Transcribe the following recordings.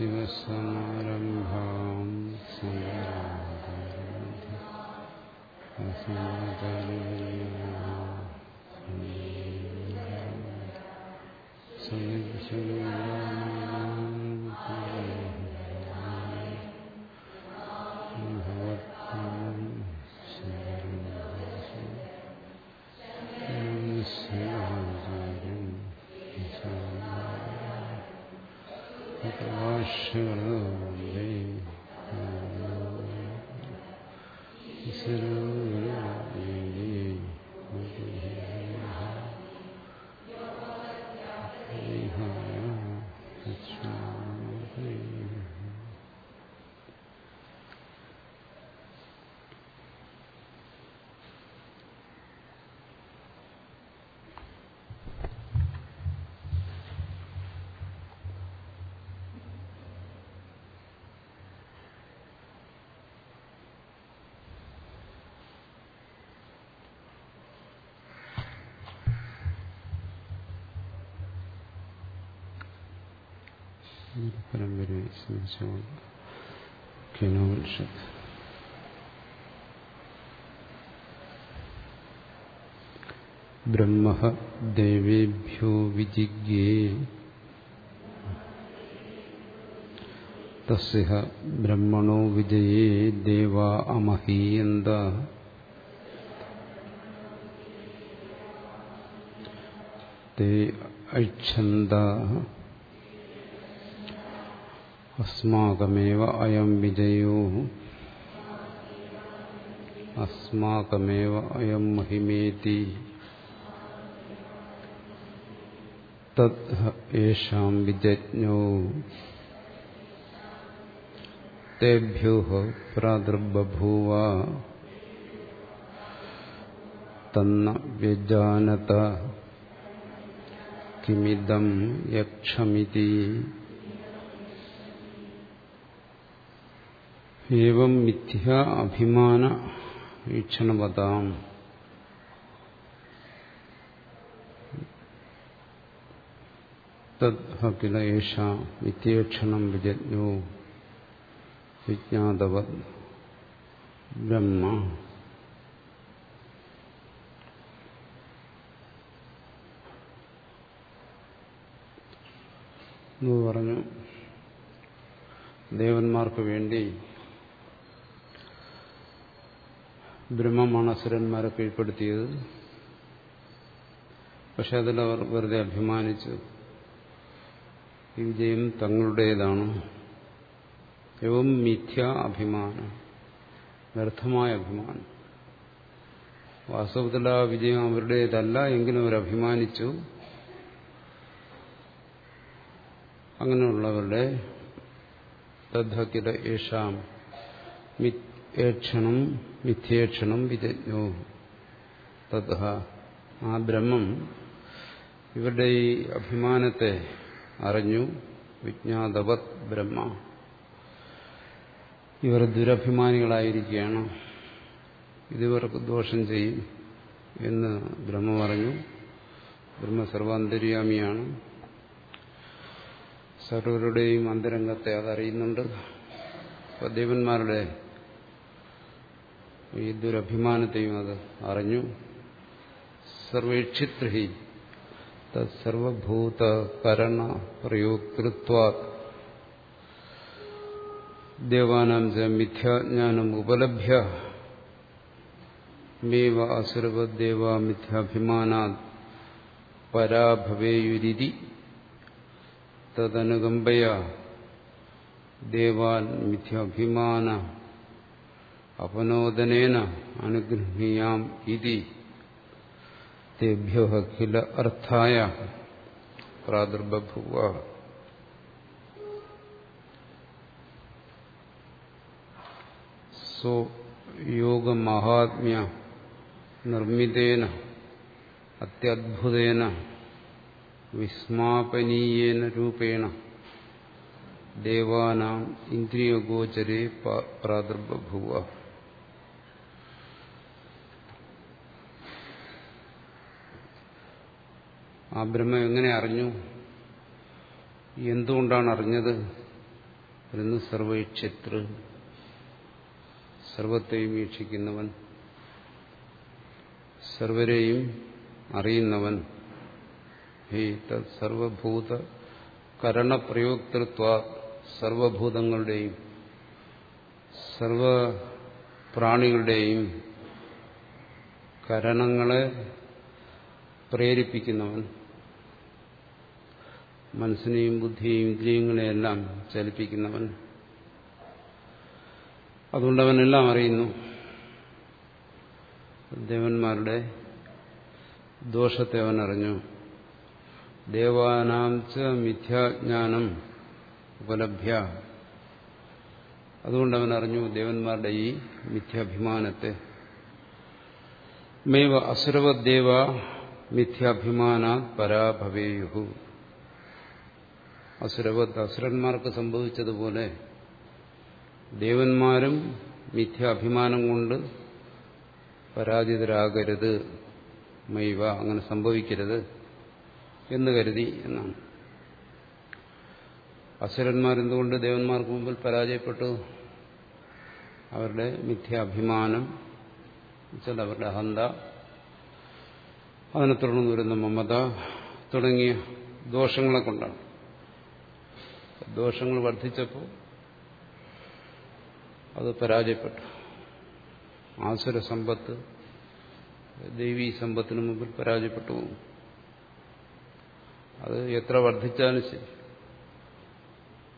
Sivasana പരമ്പരയെ കിനോപനിഷത്ത് ബ്രഹ്മ ദേവേഭ്യോ വിജിജ്ഞേ. തസ്യ ബ്രഹ്മണോ വിജയേ ദേവ അമഹീയന്ത. തേ ഐച്ഛന്ത അസ്മാകമേവ അയം വിജയോ അസ്മാകമേവ അയം മഹിമേതി തേഷാം വിജജ്ഞോ തേഭ്യോ പ്രാദുർബഭൂവ തന്ന വ്യജാനത കിമിദം യക്ഷമിതി ഏവം മിഥ്യ അഭിമാന വീക്ഷണപതാം തദ്ഹക്കില ഏഷ മിഥ്യേക്ഷണം വിജജ്ഞോ വിജ്ഞാതവത് ബ്രഹ്മ പറഞ്ഞു ദേവന്മാർക്ക് വേണ്ടി ബ്രഹ്മമാണ് അസുരന്മാരെ കീഴ്പ്പെടുത്തിയത്. പക്ഷെ അതിലവർ വെറുതെ അഭിമാനിച്ചു. ഈ വിജയം തങ്ങളുടേതാണ്. എവം മിഥ്യ അഭിമാനം വ്യർത്ഥമായ അഭിമാനം. വാസ്തവത്തിൽ ആ വിജയം അവരുടേതല്ല എങ്കിലും അവർ അഭിമാനിച്ചു. അങ്ങനെയുള്ളവരുടെ തദ്ധിത യേഷാം ഏക്ഷണം മിഥ്യേക്ഷണം വിജജ്ഞോ തഥ ആ ബ്രഹ്മം ഇവരുടെ ഈ അഭിമാനത്തെ അറിഞ്ഞു. വിജ്ഞാതവത് ബ്രഹ്മ. ഇവർ ദുരഭിമാനികളായിരിക്കുകയാണ്. ഇതിവർക്ക് ദോഷം ചെയ്യും എന്ന് ബ്രഹ്മ പറഞ്ഞു. ബ്രഹ്മ സർവാന്തര്യാമിയാണ്. സർവരുടെയും അന്തരംഗത്തെ അതറിയുന്നുണ്ട്. ദേവന്മാരുടെ ഈ ദുരഭിമാനത്തെയും അത് അറിഞ്ഞു. സർവേക്ഷിത്രി തർവഭൂത കരണ പ്രയോക്തൃത്വാ ദേവാനാം ച മിഥ്യാജ്ഞാനം ഉപലഭ്യ. മേവ അസുരവദ്ദേവ മിഥ്യാഭിമാനാ പരാഭവേയുരിതി തദനുകമ്പയ. ദേവാൻ മിഥ്യാഭിമാന. അപനോദനേന അനുഗൃഹീയാം ഇതി തേഭ്യോ അഖില അർത്ഥായ പ്രാദുർബഭുവ സോ യോഗമഹാത്മ്യ നിർമ്മിതേന അത്യദ്ഭുതേന വിസ്മാപനീയേന രൂപേണ ദേവാനാം ഇന്ദ്രിയഗോചരേ പ്രാദുർബഭുവ ആ ബ്രഹ്മം എങ്ങനെ അറിഞ്ഞു? എന്തുകൊണ്ടാണ് അറിഞ്ഞത്? എന്ന് സർവൈക്ഷത്ര സർവത്തെയും വീക്ഷിക്കുന്നവൻ സർവരെയും അറിയുന്നവൻ സർവഭൂത കരണപ്രയോക്തൃത്വ സർവഭൂതങ്ങളുടെയും സർവ പ്രാണികളുടെയും കരണങ്ങളെ പ്രേരിപ്പിക്കുന്നവൻ. മനസ്സിനെയും ബുദ്ധിയെയും ഇന്ദ്രിയങ്ങളെയെല്ലാം ചലിപ്പിക്കുന്നവൻ. അതുകൊണ്ട് അവനെല്ലാം അറിയുന്നു. ദേവന്മാരുടെ ദോഷത്തെ അവൻ അറിഞ്ഞു. ദേവാനാം ച മിഥ്യാജ്ഞാനം ഉപലഭ്യ. അതുകൊണ്ട് അവൻ അറിഞ്ഞു ദേവന്മാരുടെ ഈ മിഥ്യാഭിമാനത്തെ. മേവ അസുരവദ്ദേവ മിഥ്യാഭിമാനാത് പരാഭവേയു അസുരവത് അസുരന്മാർക്ക് സംഭവിച്ചതുപോലെ ദേവന്മാരും മിഥ്യാഭിമാനം കൊണ്ട് പരാജിതരാകരുത് മൈവ അങ്ങനെ സംഭവിക്കരുത് എന്ന് കരുതി എന്നാണ്. അസുരന്മാരെന്തുകൊണ്ട് ദേവന്മാർക്ക് മുമ്പിൽ പരാജയപ്പെട്ടു? അവരുടെ മിഥ്യാഭിമാനം വെച്ചാൽ അവരുടെ അഹന്ത അതിനെ തുടർന്ന് വരുന്ന മമത തുടങ്ങിയ ദോഷങ്ങളെ കൊണ്ടാണ്. ദോഷങ്ങൾ വർദ്ധിച്ചപ്പോൾ അത് പരാജയപ്പെട്ടു. ആസുര സമ്പത്ത് ദൈവീ സമ്പത്തിന് മുമ്പിൽ പരാജയപ്പെട്ടു അത് എത്ര വർദ്ധിച്ചാലും ശരി.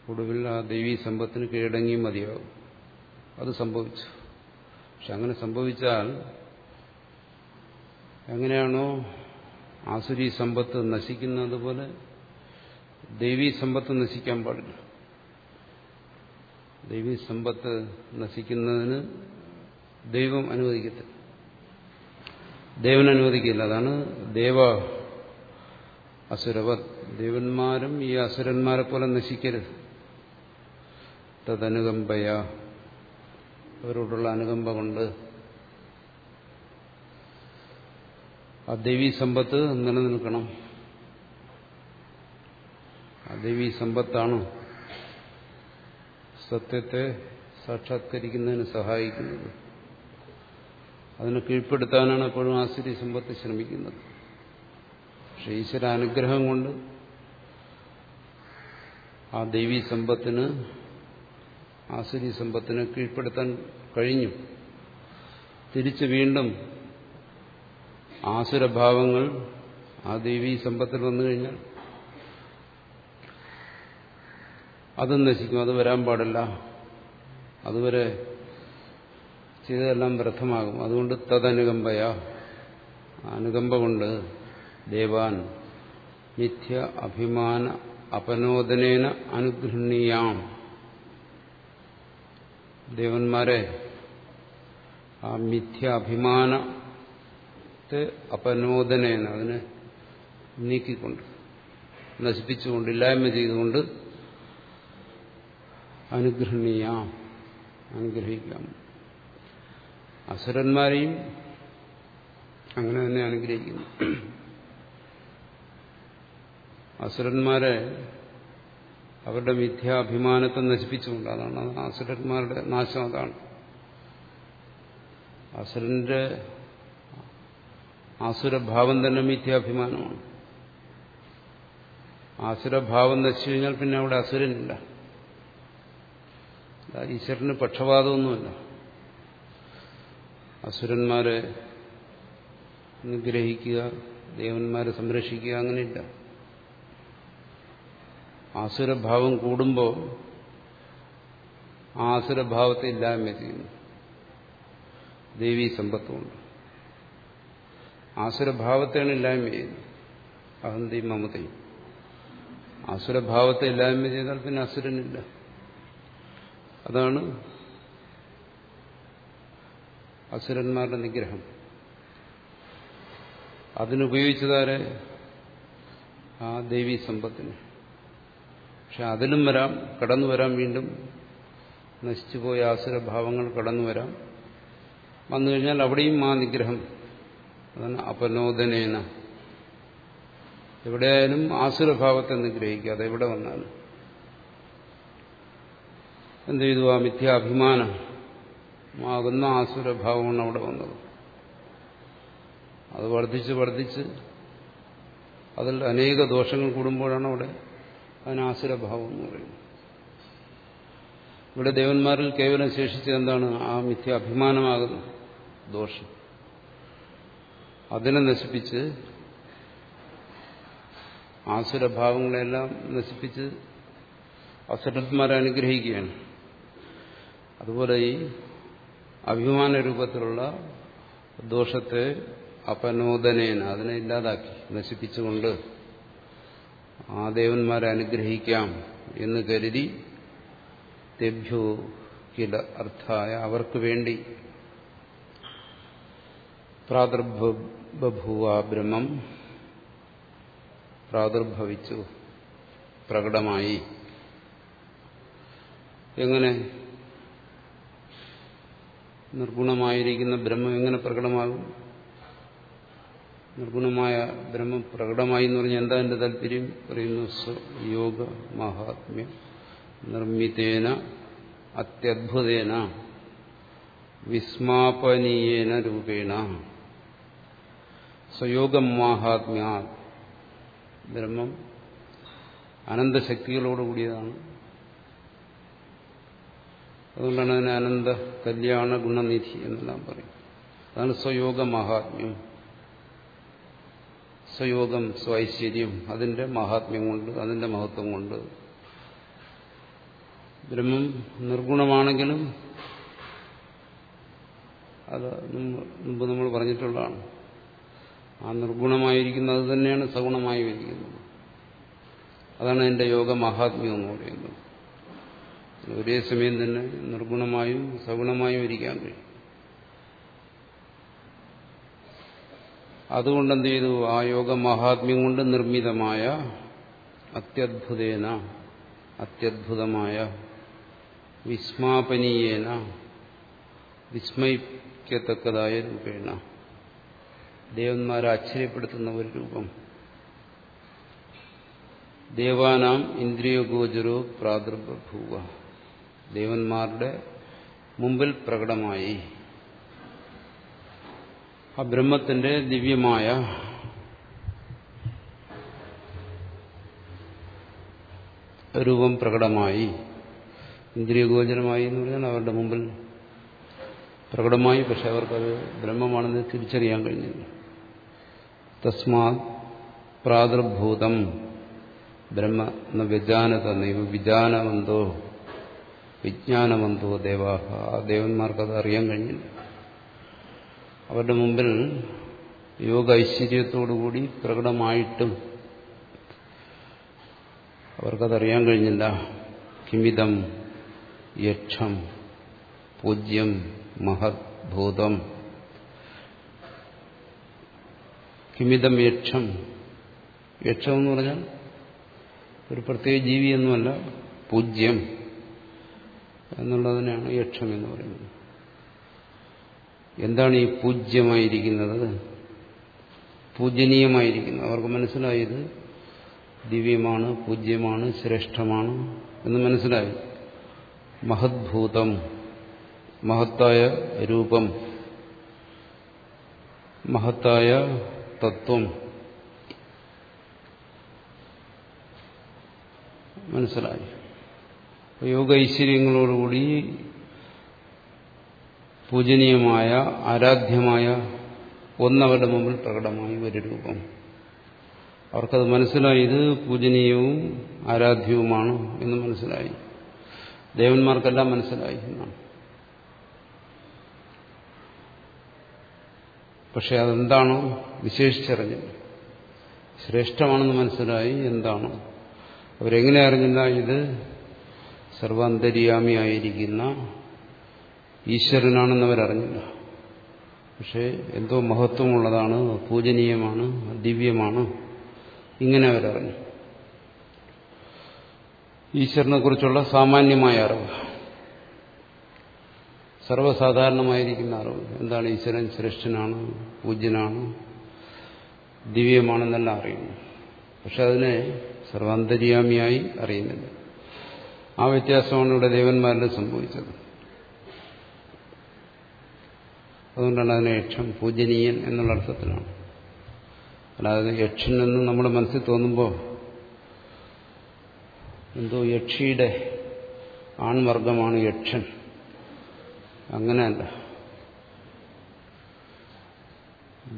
ഒടുവിൽ ആ ദൈവീ സമ്പത്തിന് കീഴടങ്ങി മതിയാവും അത് സംഭവിച്ചു. പക്ഷെ അങ്ങനെ സംഭവിച്ചാൽ എങ്ങനെയാണോ ആസുരി സമ്പത്ത് നശിക്കുന്നത് പോലെ ദൈവീ സമ്പത്ത് നശിക്കാൻ പാടില്ല. ദൈവീ സമ്പത്ത് നശിക്കുന്നതിന് ദൈവം അനുവദിക്കത്തില്ല. ദേവൻ അനുവദിക്കില്ല. അതാണ് ദേവ അസുരവർ. ദേവന്മാരും ഈ അസുരന്മാരെ പോലെ നശിക്കരുത്. തദനുകമ്പയ. അവരോടുള്ള അനുകമ്പ കൊണ്ട് ആ ദേവീ സമ്പത്ത് നിലനിൽക്കണം. ദേവീ സമ്പത്താണ്. സത്യത്തെ സാക്ഷാത്കരിക്കുന്നതിന് സഹായിക്കുന്നത്. അതിനെ കീഴ്പ്പെടുത്താനാണ് എപ്പോഴും ആസുരി സമ്പത്ത് ശ്രമിക്കുന്നത്. പക്ഷെ ഈശ്വര അനുഗ്രഹം കൊണ്ട് ആ ദൈവീ സമ്പത്തിന് ആസുരി സമ്പത്തിനെ കീഴ്പ്പെടുത്താൻ കഴിഞ്ഞു. തിരിച്ച് വീണ്ടും ആസുരഭാവങ്ങൾ ആ ദൈവീ സമ്പത്തിൽ വന്നു കഴിഞ്ഞാൽ അതും നശിക്കും അത് വരാൻ പാടില്ല. അതുവരെ ചെയ്തതെല്ലാം വ്യർത്ഥമാകും. അതുകൊണ്ട് തദനുകമ്പയ. അനുകമ്പ കൊണ്ട് ദേവാൻ നിത്യ അഭിമാന അപനോദനേന അനുഗൃഹണീയാം. ദേവന്മാരെ ആ മിഥ്യ അഭിമാനത്തെ അപനോദനേന അതിനെ നീക്കിക്കൊണ്ട് നശിപ്പിച്ചുകൊണ്ട് ഇല്ലായ്മ ചെയ്തുകൊണ്ട് അനുഗ്രഹണീയാം. അനുഗ്രഹിക്കാം. അസുരന്മാരെയും അങ്ങനെ തന്നെ അനുഗ്രഹിക്കുന്നു. അസുരന്മാരെ അവരുടെ മിഥ്യാഭിമാനത്തെ നശിപ്പിച്ചുകൊണ്ട് അതാണ് അസുരന്മാരുടെ നാശം അതാണ്. അസുരന്റെ ആസുരഭാവം തന്നെ മിഥ്യാഭിമാനമാണ്. ആസുരഭാവം നശിച്ചു കഴിഞ്ഞാൽ പിന്നെ അവിടെ അസുരനില്ല. ഈശ്വരന് പക്ഷപാതമൊന്നുമില്ല. അസുരന്മാരെ നിഗ്രഹിക്കുക ദേവന്മാരെ സംരക്ഷിക്കുക അങ്ങനെയില്ല. ആസുരഭാവം കൂടുമ്പോൾ ആ ആസുരഭാവത്തെ ഇല്ലായ്മ ചെയ്യുന്നു. ദേവീ സമ്പത്തുകൊണ്ട്. ആസുരഭാവത്തെയാണ് ഇല്ലായ്മ ചെയ്യുന്നത്. അഹന്തയും മമതയും. ആസുരഭാവത്തെ ഇല്ലായ്മ ചെയ്താൽ പിന്നെ അസുരനില്ല. അതാണ് അസുരന്മാരുടെ നിഗ്രഹം. അതിനുപയോഗിച്ചതാരെ? ആ ദേവീ സമ്പത്തിന്. പക്ഷെ അതിലും വരാം കടന്നു വരാം വീണ്ടും. നശിച്ചുപോയ ആസുരഭാവങ്ങൾ കടന്നു വരാം. വന്നു കഴിഞ്ഞാൽ അവിടെയും ആ നിഗ്രഹം. അതാണ് അപനോദനേന. എവിടെയായാലും ആസുരഭാവത്തെ നിഗ്രഹിക്കുക. അതെവിടെ വന്നാലും. എന്ത് ചെയ്തു ആ മിഥ്യാഭിമാനമാകുന്ന ആസുരഭാവമാണ് അവിടെ വന്നത്. അത് വർദ്ധിച്ച് വർദ്ധിച്ച് അതിൽ അനേക ദോഷങ്ങൾ കൂടുമ്പോഴാണ് അവിടെ അതിന് ആസുരഭാവം എന്ന് പറയുന്നത്. ഇവിടെ ദേവന്മാരിൽ കേവലം ശേഷിച്ചത് എന്താണ്? ആ മിഥ്യാഭിമാനമാകുന്ന ദോഷം. അതിനെ നശിപ്പിച്ച് ആസുരഭാവങ്ങളെല്ലാം നശിപ്പിച്ച് അസുരന്മാരെ അനുഗ്രഹിക്കുകയാണ്. അതുപോലെ ഈ അഭിമാന രൂപത്തിലുള്ള ദോഷത്തെ അപനോദനേന അതിനെ ഇല്ലാതാക്കി നശിപ്പിച്ചുകൊണ്ട് ആ ദേവന്മാരെ അനുഗ്രഹിക്കാം എന്ന് കരുതി തെഭ്യോ കില അർത്ഥായ അവർക്ക് വേണ്ടി പ്രാദുർഭൂവ ബ്രഹ്മം പ്രാദുർഭവിച്ചു പ്രകടമായി. എങ്ങനെ നിർഗുണമായിരിക്കുന്ന ബ്രഹ്മം എങ്ങനെ പ്രകടമാകും? നിർഗുണമായ ബ്രഹ്മം പ്രകടമായി എന്ന് പറഞ്ഞാൽ എന്താ എന്റെ താല്പര്യം? പറയുന്നു യോഗ മഹാത്മ്യം നിർമ്മിതേന അത്യദ്ഭുതേന വിസ്മാപനീയേന രൂപേണ. സ്വയോഗം മാഹാത്മ്യ ബ്രഹ്മം അനന്തശക്തികളോടുകൂടിയതാണ്. അതുകൊണ്ടാണ് അതിനെ അനന്ത കല്യാണ ഗുണനിധി എന്നെല്ലാം പറയും. അതാണ് സ്വയോഗ മഹാത്മ്യം. സ്വയോഗം സ്വൈശ്വര്യം അതിന്റെ മഹാത്മ്യം കൊണ്ട് അതിന്റെ മഹത്വം കൊണ്ട്. ബ്രഹ്മം നിർഗുണമാണെങ്കിലും അത് മുമ്പ് നമ്മൾ പറഞ്ഞിട്ടുള്ളതാണ്. ആ നിർഗുണമായിരിക്കുന്നത് തന്നെയാണ് സഗുണമായി വരിക്കുന്നത് അതാണ് അതിന്റെ യോഗ മഹാത്മ്യം എന്ന് പറയുന്നത്. ഒരേ സമയം തന്നെ നിർഗുണമായും സഗുണമായും ഇരിക്കാൻ കഴിയും. അതുകൊണ്ട് എന്ത് ചെയ്തു? ആ യോഗ മഹാത്മ്യം കൊണ്ട് നിർമ്മിതമായ അത്യദ്ഭുതേന അത്യദ്ഭുതമായ വിസ്മാപനീയേന വിസ്മയിക്കത്തക്കതായ രൂപേണ. ദേവന്മാരെ ആശ്ചര്യപ്പെടുത്തുന്ന ഒരു രൂപം. ദേവാനാം ഇന്ദ്രിയഗോചരോ പ്രാദുർഭൂവ ദേവന്മാരുടെ മുമ്പിൽ പ്രകടമായി. ആ ബ്രഹ്മത്തിന്റെ ദിവ്യമായ രൂപം പ്രകടമായി. ഇന്ദ്രിയഗോചരമായി എന്ന് പറഞ്ഞാൽ അവരുടെ മുമ്പിൽ പ്രകടമായി. പക്ഷെ അവർക്കത് ബ്രഹ്മമാണെന്ന് തിരിച്ചറിയാൻ കഴിഞ്ഞില്ല. തസ്മാ പ്രാദുർഭൂതം. ബ്രഹ്മ എന്ന വ്യജാനത നൈവ വിജാനവന്തോ വിജ്ഞാനവന്തോ ദേവാഹ ആ ദേവന്മാർക്കത് അറിയാൻ കഴിഞ്ഞില്ല. അവരുടെ മുമ്പിൽ യോഗ ഐശ്വര്യത്തോടുകൂടി പ്രകടമായിട്ടും അവർക്കതറിയാൻ കഴിഞ്ഞില്ല. കിമിതം യക്ഷം പൂജ്യം മഹദ്ഭൂതം. കിമിതം യക്ഷം. യക്ഷം എന്ന് പറഞ്ഞാൽ ഒരു പ്രത്യേക ജീവിയൊന്നുമല്ല പൂജ്യം. എന്നുള്ളതിനാണ് യക്ഷം എന്ന് പറയുന്നത്. എന്താണ് ഈ പൂജ്യമായിരിക്കുന്നത്? പൂജനീയമായിരിക്കുന്നത് അവർക്ക് മനസ്സിലായത് ദിവ്യമാണ് പൂജ്യമാണ് ശ്രേഷ്ഠമാണ് എന്ന് മനസ്സിലായി. മഹദ്ഭൂതം മഹത്തായ രൂപം മഹത്തായ തത്വം. മനസ്സിലായി. യോഗ ഐശ്വര്യങ്ങളോടുകൂടി പൂജനീയമായ ആരാധ്യമായ ഒന്നവരുടെ മുമ്പിൽ പ്രകടമായി ഒരു രൂപം. അവർക്കത് മനസ്സിലായി. ഇത് പൂജനീയവും ആരാധ്യവുമാണ് എന്ന് മനസ്സിലായി. ദേവന്മാർക്കെല്ലാം മനസ്സിലായി എന്നാണ്. പക്ഷെ അതെന്താണോ വിശേഷിച്ചറിഞ്ഞില്ല. ശ്രേഷ്ഠമാണെന്ന് മനസ്സിലായി. എന്താണോ? അവരെങ്ങനെ അറിഞ്ഞില്ല? ഇത് സർവാന്തര്യാമിയായിരിക്കുന്ന ഈശ്വരനാണെന്ന് അവരറിഞ്ഞില്ല പക്ഷേ എന്തോ മഹത്വമുള്ളതാണ് പൂജനീയമാണ് ദിവ്യമാണ് ഇങ്ങനെ അവരറിഞ്ഞു ഈശ്വരനെ കുറിച്ചുള്ള സാമാന്യമായ അറിവ്. സർവസാധാരണമായിരിക്കുന്ന അറിവ്. എന്താണ് ഈശ്വരൻ ശ്രേഷ്ഠനാണ് പൂജ്യനാണ് ദിവ്യമാണെന്നെല്ലാം അറിയുന്നു. പക്ഷെ അതിനെ സർവാന്തര്യാമിയായി അറിയുന്നില്ല. ആ വ്യത്യാസമാണ് ഇവിടെ ദേവന്മാരിൽ സംഭവിച്ചത്. അതുകൊണ്ടാണ് അതിനെ യക്ഷം പൂജനീയൻ എന്നുള്ള അർത്ഥത്തിലാണ്. അല്ലാതെ യക്ഷൻ എന്ന് നമ്മുടെ മനസ്സിൽ തോന്നുമ്പോൾ എന്തോ യക്ഷിയുടെ ആൺവർഗമാണ് യക്ഷൻ അങ്ങനെയല്ല.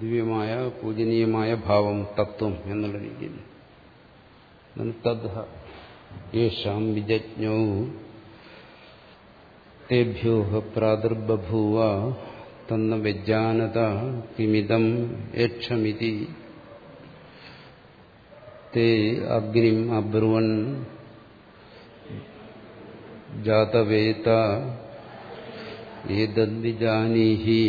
ദിവ്യമായ പൂജനീയമായ ഭാവം തത്വം എന്നുള്ള രീതിയിൽ. തദ്ഹ. യേഷാം വിജജ്ഞോ തേഭ്യോ പ്രാദുർബഭൂവ തന്ന വ്യജാനത കിമിതം യക്ഷമിതി തേ അഗ്നിം അബ്രുവൻ ജാതവേത ഏതദ്വിജാനീഹി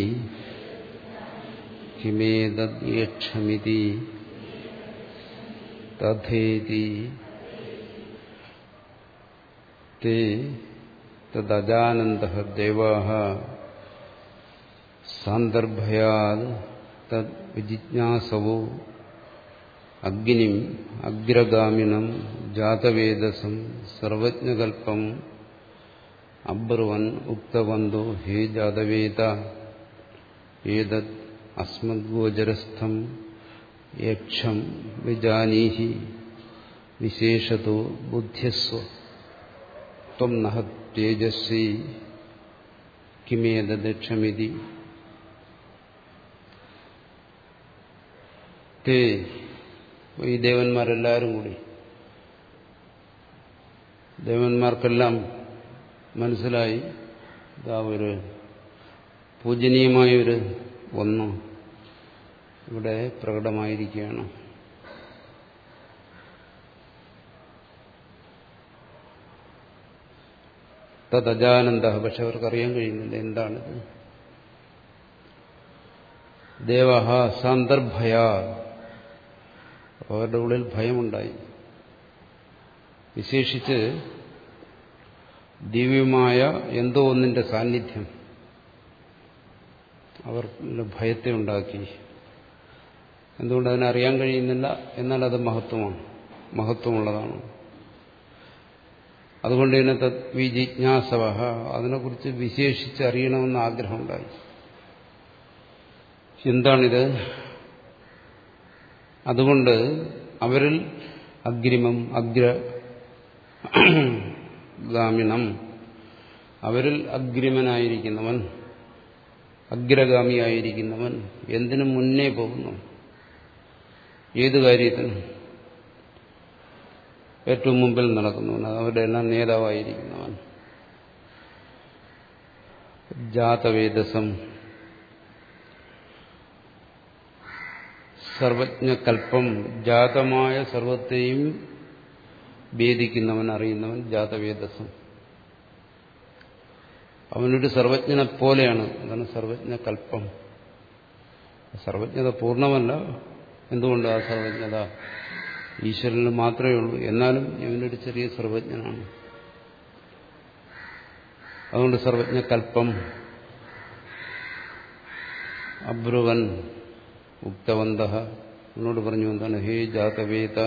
കിമേതദ്യക്ഷമിതി തഥേതി തേ തദജാനന്ദ ദേവാഹ സാന്ദർഭയാത് തദ് വിജിജ്ഞാസവോ അഗ്നിം അഗ്രഗാമിണം ജാതവേദസം സർവജ്ഞകൽപ്പം അബ്രുവൻ ഉക്തവന്തോ ഹേ ജാതവേദ ഏതത് അസ്മദ്ഗോചരസ്ഥം യക്ഷം വിജാനീഹി വിശേഷതോ ബുദ്ധ്യസ്വ ത്വം നഹ തേജസ്വി കിമേതദക്ഷമിതി. തേ ഈ ദേവന്മാരെല്ലാവരും കൂടി. ദേവന്മാർക്കെല്ലാം മനസ്സിലായി. ഇതാ ഒരു പൂജനീയമായൊരു ഒന്ന് ഇവിടെ പ്രകടമായിരിക്കുകയാണ്. തദജാനന്ദ പക്ഷെ അവർക്കറിയാൻ കഴിയുന്നില്ല എന്താണിത് ദേവഹ സന്ദർഭയ. അവരുടെ ഉള്ളിൽ ഭയമുണ്ടായി. വിശേഷിച്ച് ദിവ്യമായ എന്തോ ഒന്നിന്റെ സാന്നിധ്യം. അവർ ഭയത്തെ ഉണ്ടാക്കി. എന്തുകൊണ്ട് അതിനറിയാൻ കഴിയുന്നില്ല? എന്നാൽ അത് മഹത്വമാണ്. മഹത്വമുള്ളതാണ്. അതുകൊണ്ട് തന്നെ വിജിജ്ഞാസവ അതിനെക്കുറിച്ച് വിശേഷിച്ച് അറിയണമെന്ന് ആഗ്രഹമുണ്ടായി. എന്താണിത്? അതുകൊണ്ട് അവരിൽ അഗ്രിമം അഗ്ര ഗാമിണം അവരിൽ അഗ്രിമനായിരിക്കുന്നവൻ അഗ്രഗാമിയായിരിക്കുന്നവൻ എന്തിനു മുന്നേ പോകുന്നു? ഏത് കാര്യത്തിനും ഏറ്റവും മുമ്പിൽ നടക്കുന്നവൻ അവരുടെ എല്ലാം നേതാവായിരിക്കുന്നവൻ. ജാതവേദസം. സർവജ്ഞകൽപ്പം. ജാതമായ സർവത്തെയും ഭേദിക്കുന്നവൻ അറിയുന്നവൻ ജാതവേദസം. അവനൊരു സർവജ്ഞനെ പോലെയാണ് അതാണ് സർവജ്ഞകൽപ്പം. സർവജ്ഞത പൂർണമല്ല. എന്തുകൊണ്ട് ആ സർവജ്ഞത? ഈശ്വരന് മാത്രമേ ഉള്ളൂ. എന്നാലും ഇവനൊരു ചെറിയ സർവജ്ഞനാണ്. അതുകൊണ്ട് സർവജ്ഞകൽപ്പം അബ്രുവൻ ഉക്തവന്ത എന്നോട് പറഞ്ഞു എന്താണ്? ഹേ ജാതവേദ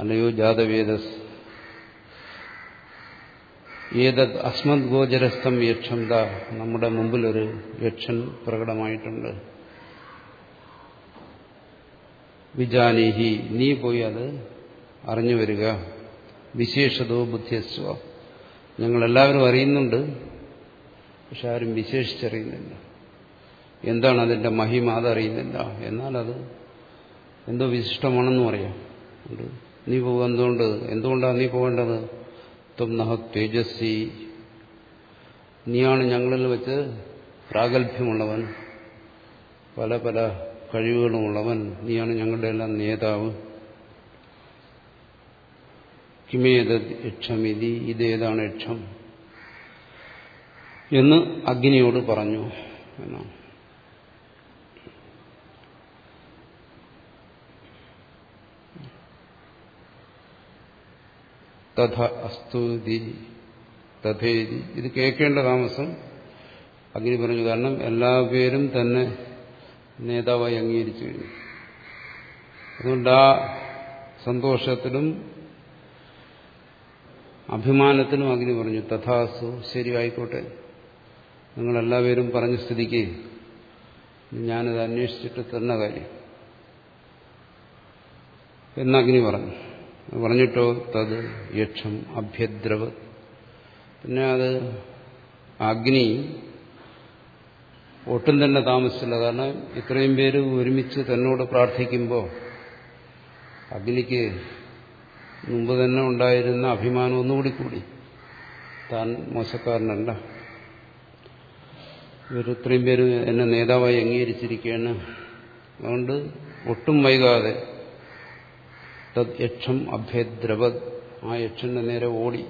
അല്ലയോ ജാതവേദസ് ഏതത് അസ്മദ് ഗോചരസ്ഥം യക്ഷന്ത നമ്മുടെ മുമ്പിലൊരു യക്ഷൻ പ്രകടമായിട്ടുണ്ട്. വിജാനീഹി നീ പോയി അത് അറിഞ്ഞു വരിക. വിശേഷതോ ബുദ്ധിയസ്വ. ഞങ്ങളെല്ലാവരും അറിയുന്നുണ്ട് പക്ഷെ ആരും വിശേഷിച്ചറിയുന്നില്ല. എന്താണ് അതിന്റെ മഹിമ അതറിയുന്നില്ല. എന്നാൽ അത് എന്തോ വിശിഷ്ടമാണെന്നും അറിയാം നീ പോകുക എന്തുകൊണ്ട് എന്തുകൊണ്ടാണ് നീ പോകേണ്ടത്? ത്വം നഹ തേജസ്വി നീയാണ് ഞങ്ങളിൽ വെച്ച് പ്രാഗൽഭ്യമുള്ളവൻ. പല പല കഴിവുകളുമുള്ളവൻ നീയാണ് ഞങ്ങളുടെ എല്ലാം നേതാവ്. കിമേത യക്ഷമിതി ഇതേതാണ് യക്ഷം എന്ന് അഗ്നിയോട് പറഞ്ഞു എന്നാണ്. തഥ അസ്തുതി തഥേതി ഇത് കേൾക്കേണ്ട താമസം അഗ്നി പറഞ്ഞു കാരണം എല്ലാ പേരും തന്നെ നേതാവായി അംഗീകരിച്ചു കഴിഞ്ഞു അതുകൊണ്ട് ആ സന്തോഷത്തിലും അഭിമാനത്തിനും അഗ്നി പറഞ്ഞു തഥാസു ശരി ആയിക്കോട്ടെ. നിങ്ങളെല്ലാവരും പറഞ്ഞ സ്ഥിതിക്ക് ഞാനത് അന്വേഷിച്ചിട്ട് തന്ന കാര്യം. എന്ന് അഗ്നി പറഞ്ഞു. പറഞ്ഞിട്ടോ? തത് യക്ഷം അഭ്യദ്രവ പിന്നെ അത് അഗ്നി ഒട്ടും തന്നെ താമസിച്ചില്ല. കാരണം ഇത്രയും പേര് ഒരുമിച്ച് തന്നോട് പ്രാർത്ഥിക്കുമ്പോൾ അഗ്നിക്ക് മുമ്പ് തന്നെ ഉണ്ടായിരുന്ന അഭിമാനം ഒന്നുകൂടി കൂടി. താൻ മോശക്കാരനല്ല. ഇവരിത്രയും പേര് എന്നെ നേതാവായി അംഗീകരിച്ചിരിക്കുകയാണ്. അതുകൊണ്ട് ഒട്ടും വൈകാതെ തദ് യക്ഷം അഭ്യദ്രവത് ആ യക്ഷന്റെ നേരെ ഓടി.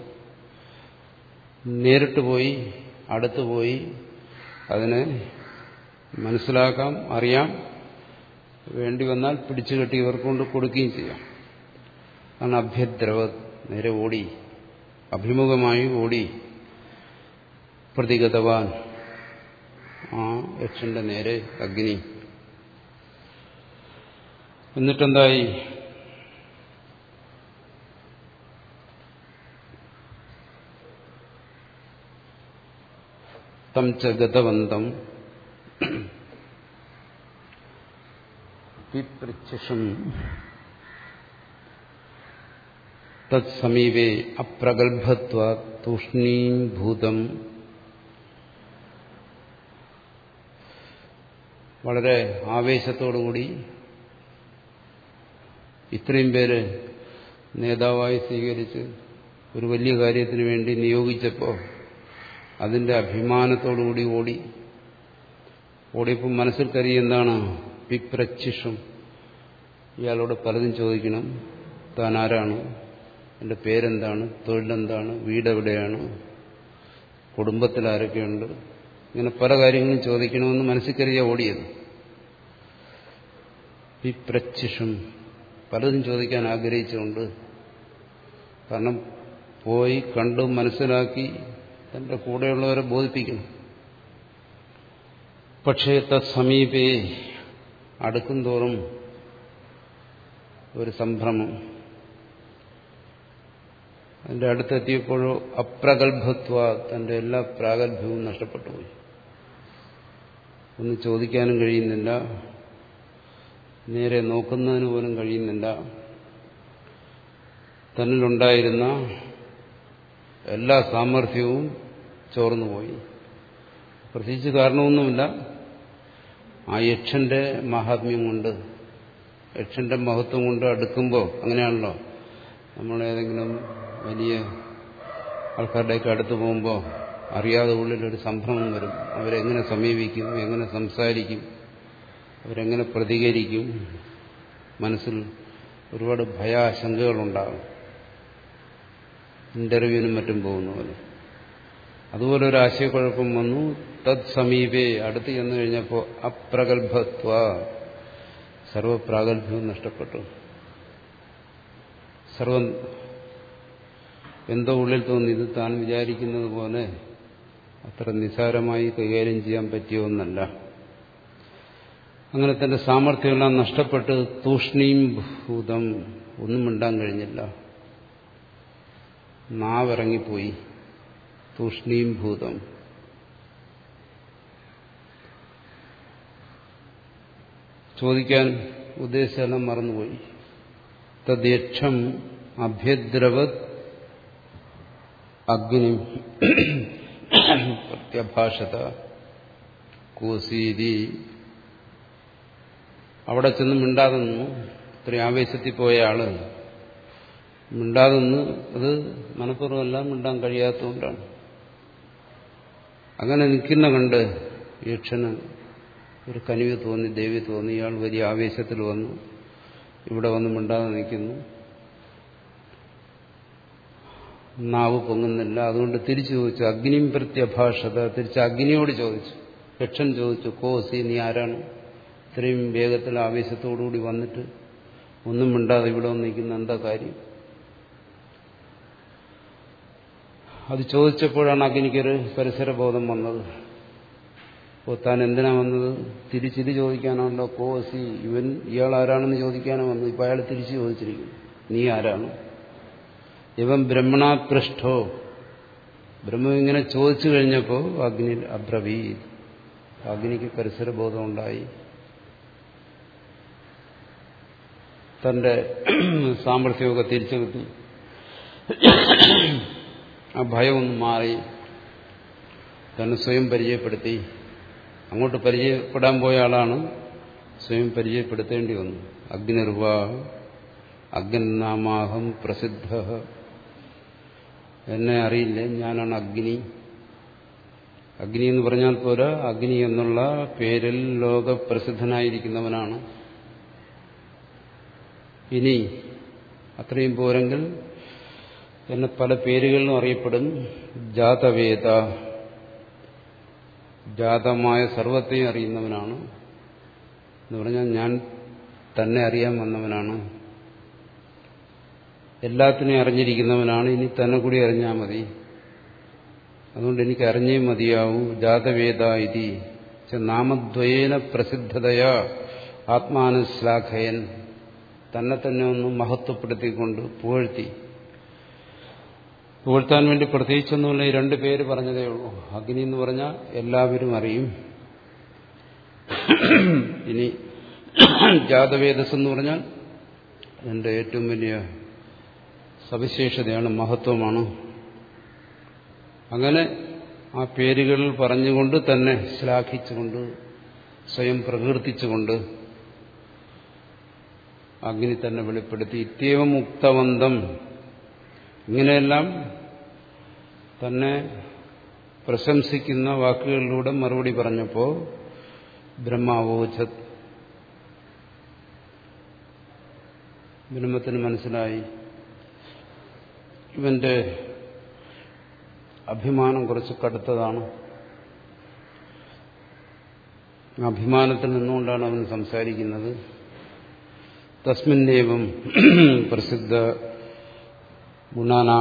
നേരിട്ട് പോയി അടുത്തു പോയി അതിനെ മനസ്സിലാക്കാം അറിയാം. വേണ്ടി വന്നാൽ പിടിച്ചു കെട്ടി ഇവർക്കൊണ്ട് കൊടുക്കുകയും ചെയ്യാം. അതാണ് അഭ്യദ്രവ നേരെ ഓടി. അഭിമുഖമായി ഓടി. പ്രതിഗതവാൻ. ആ യക്ഷന്റെ നേരെ അഗ്നി. എന്നിട്ടെന്തായി? തം ച ഗതവന്തം. തത്സമീപേ അപ്രഗൽഭത്വ തൂഷ്ണീഭൂതം വളരെ ആവേശത്തോടുകൂടി ഇത്രയും പേര് നേതാവായി സ്വീകരിച്ച് ഒരു വലിയ കാര്യത്തിന് വേണ്ടി നിയോഗിച്ചപ്പോൾ അതിന്റെ അഭിമാനത്തോടുകൂടി ഓടി ഓടിയപ്പോൾ മനസ്സിൽ കരി എന്താണ് വിപ്രച്ഛിഷം ഇയാളോട് പലതും ചോദിക്കണം. താൻ ആരാണ്? എന്റെ പേരെന്താണ്? തൊഴിലെന്താണ്? വീടെവിടെയാണ് കുടുംബത്തിൽ ആരൊക്കെയുണ്ട്? ഇങ്ങനെ പല കാര്യങ്ങളും ചോദിക്കണമെന്ന് മനസ്സിൽ കരിയ ഓടിയത്. വിപ്രച്ഛിഷം പലതും ചോദിക്കാൻ ആഗ്രഹിച്ചുകൊണ്ട് കാരണം പോയി കണ്ടു മനസ്സിലാക്കി തന്റെ കൂടെയുള്ളവരെ ബോധിപ്പിക്കണം. പക്ഷേ തത്സമീപേ അടുക്കും തോറും ഒരു സംഭ്രമം. അതിന്റെ അടുത്തെത്തിയപ്പോഴോ അപ്രഗത്ഭത്വ തന്റെ എല്ലാ പ്രാഗൽഭ്യവും നഷ്ടപ്പെട്ടു പോയി ഒന്ന് ചോദിക്കാനും കഴിയുന്നില്ല. നേരെ നോക്കുന്നതിന് പോലും കഴിയുന്നില്ല. തന്നിലുണ്ടായിരുന്ന എല്ലാ സാമർഥ്യവും ചോർന്നുപോയി. പ്രത്യേകിച്ച് കാരണമൊന്നുമില്ല. ആ യക്ഷന്റെ മഹാത്മ്യം കൊണ്ട് യക്ഷന്റെ മഹത്വം കൊണ്ട് അടുക്കുമ്പോൾ അങ്ങനെയാണല്ലോ. നമ്മൾ ഏതെങ്കിലും വലിയ ആൾക്കാരുടെയൊക്കെ അടുത്ത് പോകുമ്പോൾ അറിയാതെ ഉള്ളിലൊരു സംഭ്രമം വരും. അവരെങ്ങനെ സമീപിക്കും എങ്ങനെ സംസാരിക്കും അവരെങ്ങനെ പ്രതികരിക്കും. മനസ്സിൽ ഒരുപാട് ഭയാശങ്കകളുണ്ടാകും. ഇന്റർവ്യൂവിനും മറ്റും പോകുന്ന പോലെ അതുപോലെ ഒരു ആശയക്കുഴപ്പം വന്നു. തത് സമീപേ അടുത്ത് ചെന്നു കഴിഞ്ഞപ്പോൾ അപ്രഗത്ഭത്വ. സർവപ്രാഗൽഭ്യവും നഷ്ടപ്പെട്ടു. സർവം എന്തോ ഉള്ളിൽ തോന്നി. ഇത് താൻ വിചാരിക്കുന്നത് പോലെ അത്ര നിസാരമായി കൈകാര്യം ചെയ്യാൻ പറ്റിയ ഒന്നല്ല. അങ്ങനെ തന്റെ സാമർഥ്യമെല്ലാം നഷ്ടപ്പെട്ട് തൂഷ്ണീം ഭൂതം ഒന്നും മിണ്ടാൻ കഴിഞ്ഞില്ല. നാവിറങ്ങിപ്പോയി. തൂഷ്ണീം ഭൂതം ചോദിക്കാൻ ഉദ്ദേശിച്ചെല്ലാം മറന്നുപോയി. തദ്യക്ഷം അഭ്യദ്രവത് അഗ്നി പ്രത്യഭാഷത കോസീതി। അവിടെ ചെന്ന് മിണ്ടാതെ നിന്നു ഇത്രയും ആവേശത്തിൽ പോയ ആൾ മിണ്ടാതെ നിന്ന് അത് മനഃപൂർവമല്ല മിണ്ടാൻ കഴിയാത്തതുകൊണ്ടാണ്. അങ്ങനെ നിൽക്കുന്ന കണ്ട് യക്ഷന് ഒരു കനിവ് തോന്നി ദേവി തോന്നി ഇയാൾ വലിയ ആവേശത്തിൽ വന്നു. ഇവിടെ വന്ന് മിണ്ടാതെ നിൽക്കുന്നു. നാവ് പൊങ്ങുന്നില്ല. അതുകൊണ്ട് തിരിച്ചു ചോദിച്ചു അഗ്നിയും പ്രത്യഭാഷത. തിരിച്ച് അഗ്നിയോട് ചോദിച്ചു. യക്ഷൻ ചോദിച്ചു കോസി നീ ആരാണ്? ഇത്രയും വേഗത്തിൽ ആവേശത്തോടുകൂടി വന്നിട്ട് ഒന്നും മിണ്ടാതെ ഇവിടെ വന്നിരിക്കുന്ന എന്താ കാര്യം? അത് ചോദിച്ചപ്പോഴാണ് അഗ്നിക്കൊരു പരിസരബോധം വന്നത്. ഓ താൻ എന്തിനാ വന്നത്? തിരിച്ചിത് ചോദിക്കാനാണല്ലോ കോസി ഇവൻ ഇയാൾ ആരാണെന്ന് ചോദിക്കാനോ വന്നത്? ഇപ്പം അയാൾ തിരിച്ചു ചോദിച്ചിരിക്കുന്നു. നീ ആരാണ്? ഇവൻ ബ്രഹ്മണാകൃഷ്ടോ ബ്രഹ്മ ഇങ്ങനെ ചോദിച്ചു കഴിഞ്ഞപ്പോൾ അഗ്നി അബ്രവീ അഗ്നിക്ക് പരിസരബോധം ഉണ്ടായി. തന്റെ സാമർഥ്യമൊക്കെ തിരിച്ചു കിട്ടി ആ ഭയമൊന്നും മാറി തന്നെ സ്വയം പരിചയപ്പെടുത്തി. അങ്ങോട്ട് പരിചയപ്പെടാൻ പോയ ആളാണ് സ്വയം പരിചയപ്പെടുത്തേണ്ടി വന്നു. അഗ്നിർവ അഗ്നിനാമാഹം പ്രസിദ്ധ. എന്നെ അറിയില്ല? ഞാനാണ് അഗ്നി. അഗ്നി എന്ന് പറഞ്ഞാൽ പോരാ അഗ്നി എന്നുള്ള പേരിൽ ലോകപ്രസിദ്ധനായിരിക്കുന്നവനാണ്. ഇനി അത്രയും പോരെങ്കിൽ എന്നെ പല പേരുകളിലും അറിയപ്പെടും. ജാതവേദ. ജാതമായ സർവത്തെയും അറിയുന്നവനാണ്. എന്ന് പറഞ്ഞാൽ ഞാൻ തന്നെ അറിയാൻ വന്നവനാണ്. എല്ലാത്തിനെയും അറിഞ്ഞിരിക്കുന്നവനാണ്. ഇനി തന്നെ കൂടി അറിഞ്ഞാൽ മതി. അതുകൊണ്ട് എനിക്ക് അറിഞ്ഞേ മതിയാവൂ. ജാതവേദ ഇതി. നാമദ്വയേന പ്രസിദ്ധതയാ ആത്മാനുശ്ലാഘയൻ. തന്നെ തന്നെ ഒന്ന് മഹത്വപ്പെടുത്തിക്കൊണ്ട് പുകഴ്ത്തി. പുകഴ്ത്താൻ വേണ്ടി പ്രത്യേകിച്ചൊന്നുമില്ല ഈ രണ്ട് പേര് പറഞ്ഞതേ ഉള്ളൂ. അഗ്നി എന്ന് പറഞ്ഞാൽ എല്ലാവരും അറിയും. ഇനി ജാതവേദസ് എന്ന് പറഞ്ഞാൽ എന്റെ ഏറ്റവും വലിയ സവിശേഷതയാണ് മഹത്വമാണ്. അങ്ങനെ ആ പേരുകൾ പറഞ്ഞുകൊണ്ട് തന്നെ ശ്ലാഘിച്ചുകൊണ്ട് സ്വയം പ്രകീർത്തിച്ചുകൊണ്ട് അഗ്നി തന്നെ വെളിപ്പെടുത്തി. ഇത്യവം മുക്തവന്തം ഇങ്ങനെയെല്ലാം തന്നെ പ്രശംസിക്കുന്ന വാക്കുകളിലൂടെ മറുപടി പറഞ്ഞപ്പോൾ ബ്രഹ്മാവോചത് ബ്രഹ്മത്തിന് മനസ്സിലായി. ഇവന്റെ അഭിമാനം കുറച്ച് കടുത്തതാണ്. അഭിമാനത്തിൽ നിന്നുകൊണ്ടാണ് അവൻ സംസാരിക്കുന്നത്. തസ്മിൻ തസ്മിന്നേവം പ്രസിദ്ധ ഗുണനാ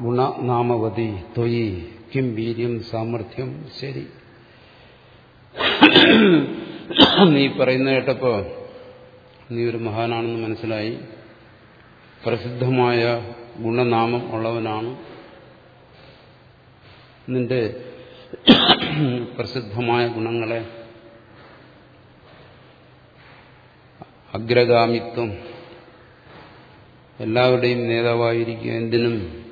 ഗുണനാമവതി ത്വയി. കിം വീര്യം സാമർഥ്യം ശരി. നീ പറയുന്ന കേട്ടപ്പോ നീ ഒരു മഹാനാണെന്ന് മനസ്സിലായി. പ്രസിദ്ധമായ ഗുണനാമം ഉള്ളവനാണ്. നിന്റെ പ്രസിദ്ധമായ ഗുണങ്ങളെ അഗ്രഗാമിത്വം എല്ലാവരുടെയും നേതാവായിരിക്കുക എന്തിനും